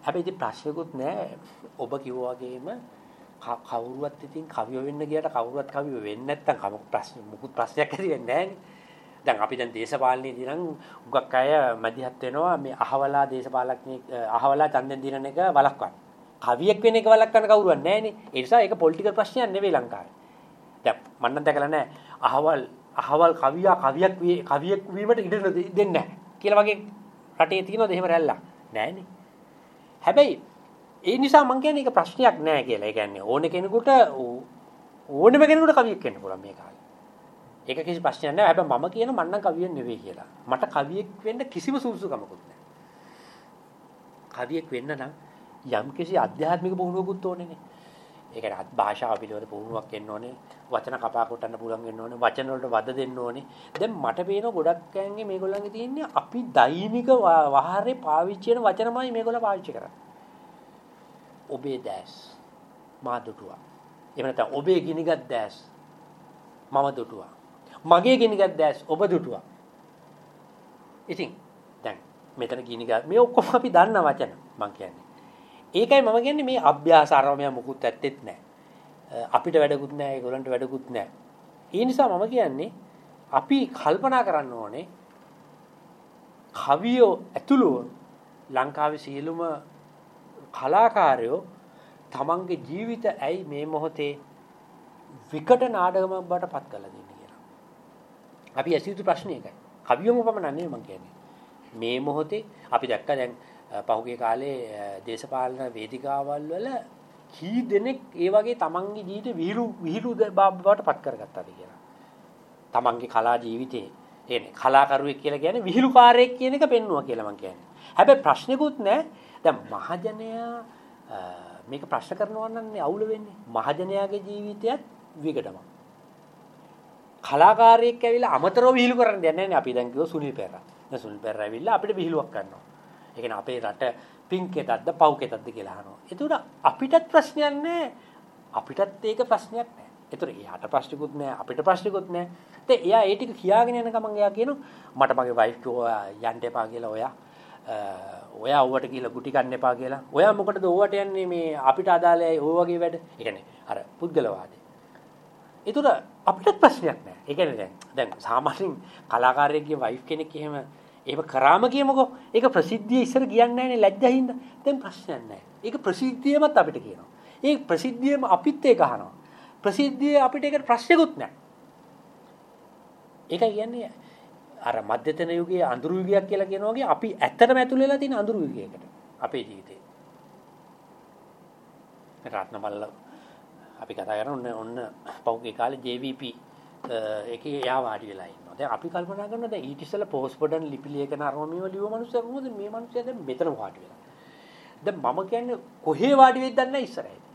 හැබැයි ඉතින් ප්‍රශ්නකුත් නැහැ. ඔබ කිව්වා වගේම කවුරුවත් ඉතින් කවිය වෙන්න ගියට කවුරුවත් කවිය වෙන්නේ නැත්තම් කම ප්‍රශ්න මුකුත් ප්‍රශ්නයක් ඇති වෙන්නේ නැහැ දැන් අපි දැන් දේශපාලනයේදී නම් උගක් අය මැදිහත් වෙනවා මේ අහවලා දේශපාලඥයෙක් අහවලා ඡන්දෙන් දිනන එක වළක්වන්න. කවියෙක් වෙන එක වළක්වන්න කවුරුවත් නැහැ නේ. ඒ නිසා ඒක පොලිටිකල් ප්‍රශ්නයක් නෙවෙයි ලංකාවේ. දැන් මම නම් දැකලා නැහැ. අහවල් අහවල් කවියා කවියක් කවියෙක් වීමට ඉඩ දෙන්නේ නැහැ කියලා වගේ රටේ තියෙනවද එහෙම රැල්ලක් නැහැනේ හැබැයි ඒ නිසා මම කියන්නේ ඒක ප්‍රශ්නයක් නෑ කියලා. ඒ කියන්නේ ඕන කෙනෙකුට ඕනෙම කෙනෙකුට කවියෙක් වෙන්න පුළුවන් මේ කාලේ. ඒක කිසි ප්‍රශ්නයක් නෑ. හැබැයි මම කියන මන්නම් කවියෙක් නෙවෙයි කියලා. මට කවියෙක් වෙන්න කිසිම සුදුසුකමකුත් නෑ. කවියෙක් වෙන්න නම් යම් කිසි අධ්‍යාත්මික පුහුණුවකුත් ඕනේනේ. ඒ කියන්නේ භාෂාව පිළිවෙල පුහුණුවක් එන්න ඕනේ. වචන කපා කොටන්න පුළුවන් වෙන්න ඕනේ. වචන වලට වද දෙන්න ඕනේ. දැන් මට පේන ගොඩක් අයන්ගේ මේගොල්ලන්ගේ තියෙන්නේ අපි දෛනික වහරේ පාවිච්චි කරන වචනමයි මේගොල්ලෝ පාවිච්චි කරන්නේ. ඔබේ දැස් මා දුටුවා. එහෙම නැත්නම් ඔබේ ගිනිගත් දැස් මම දුටුවා. මගේ ගිනිගත් දැස් ඔබ දුටුවා. ඉතින් දැන් මෙතන ගිනිගත් මේ ඔක්කොම අපි දන්න වචන මං කියන්නේ. ඒකයි මම කියන්නේ මේ අභ්‍යාස අරමය මොකුත් ඇත්තෙත් නැහැ. අපිට වැඩකුත් නැහැ ඒගොල්ලන්ට වැඩකුත් නැහැ. ඒ නිසා මම කියන්නේ අපි කල්පනා කරන්න ඕනේ කවියෝ ඇතුළුව ලංකාවේ සියලුම කලාකාරයෝ තමන්ගේ ජීවිත ඇයි මේ මොහොතේ විකට නාටකමක් බවට පත් කරලා දෙන්නේ කියලා. අපි ඇසිය යුතු ප්‍රශ්නේ ඒකයි. කවියම පමණ නෙවෙයි මම කියන්නේ. මේ මොහොතේ අපි දැක්ක දැන් පහුගිය කාලේ දේශපාලන වේදිකාවල් වල කී දෙනෙක් ඒ වගේ තමන්ගේ ජීවිතේ විහිළු විහිළු බවට පත් කරගත්තාද කියලා. තමන්ගේ කලා ජීවිතේ එන්නේ කලාකරුවෙක් කියලා කියන්නේ විහිළුකාරයෙක් කියන එක පෙන්නවා කියලා මම කියන්නේ. හැබැයි ප්‍රශ්නිකුත් නැහැ. දැන් මහජනයා මේක ප්‍රශ්න කරනවා නම් අවුල වෙන්නේ. මහජනයාගේ ජීවිතයත් විකටම. කලාකාරයෙක් ඇවිල්ලා අමතරව විහිළු කරන්න දෙන්නේ නැහැ අපි දැන් කිව්ව සුනිල් පෙරා. දැන් සුනිල් පෙරා ඇවිල්ලා අපිට විහිළුවක් කරනවා. ඒ කියන්නේ අපේ රට පින්ක් එකක්ද පව් එකක්ද කියලා අහනවා. ඒතකොට අපිටත් ප්‍රශ්නයක් නැහැ. අපිටත් ඒක ප්‍රශ්නයක් නැහැ. ඒතර එයාට ප්‍රශ්නිකුත් නැහැ අපිට ප්‍රශ්නිකුත් නැහැ. ඉතින් එයා ඒ ටික කියාගෙන යන ගමන් එයා කියනවා මට මගේ වයිෆ් කිව්වා යන්න එපා කියලා ඔයා ඔයා ඔවට කියලා ගුටි කන්න එපා කියලා. ඔයා මොකටද ඕවට යන්නේ මේ අපිට අදාළයි ඔය වගේ වැඩ. ඒ කියන්නේ අර පුද්ගලවාදී. ඒතර අපිටත් ප්‍රශ්නයක් නැහැ. ඒ කියන්නේ දැන් දැන් සාමාන්‍යයෙන් කලාකාරයෙක්ගේ වයිෆ් කෙනෙක් එහෙම එහෙම කරාම කියමුකෝ. ඒක ප්‍රසිද්ධිය ඉස්සර කියන්නේ නැහැනේ ලැජ්ජා හින්දා. දැන් ප්‍රශ්නයක් නැහැ. ඒක ප්‍රසිද්ධියමත් අපිට කියනවා. ඒ ප්‍රසිද්ධියම අපිත් ඒක අහනවා. ප්‍රසිද්ධිය අපිට ඒකට ප්‍රශ්නකුත් නැහැ. ඒකයි කියන්නේ අර මධ්‍යතන යුගයේ අඳුරු යුගයක් කියලා කියන වගේ අපි ඇත්තටම ඇතුල් වෙලා තියෙන අඳුරු යුගයකට අපේ ජීවිතේ. රත්නමල්ල අපි කතා කරන ඔන්න ඔන්න පහුගිය කාලේ JVP එකේ එයා වාඩි වෙලා ඉන්නවා. දැන් අපි කල්පනා කරනවා දැන් ඊට ඉස්සෙල්ලා පෝස්ට් බඩන් ලිපි ලේඛන අරමමිව ලියව මිනිස්සු කොහොමද මේ මිනිස්සු දැන් මෙතන වාඩි වෙලා. දැන් මම කියන්නේ කොහේ වාඩි වෙද්ද දන්නේ ඉස්සරහට.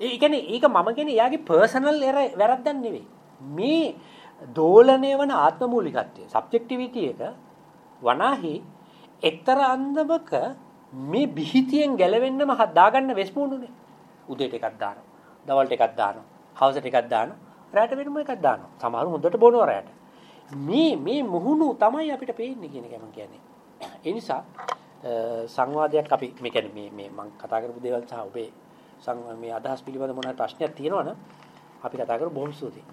ඒ කියන්නේ ඒක මම කියන්නේ එයාගේ පර්සනල් වැරද්දක් නෙවෙයි. මේ දෝලණය වන ආත්මමූලිකත්වය සබ්ජෙක්ටිවිටි එක වනාහි එක්තරා අන්දමක මේ බිහිතියෙන් ගැලවෙන්නම හදාගන්න වෙස්මුණුනේ. උදේට එකක් දානවා. දවල්ට එකක් දානවා. හවසට එකක් දානවා. රැට වෙනම එකක් දානවා. සමහර හොඳට බොනවා රැට. මේ මේ මුහුණු තමයි අපිට පේන්නේ කියන එක මම කියන්නේ. ඒ නිසා සංවාදයක් අපි මේ කියන්නේ මේ මේ මම කතා කරපු දේවල් සහ ඔබේ මේ අදහස් පිළිබඳ මොනවාරි ප්‍රශ්නයක් තියෙනවනම් අපි කතා කරමු බොහොම ස්තුතියි.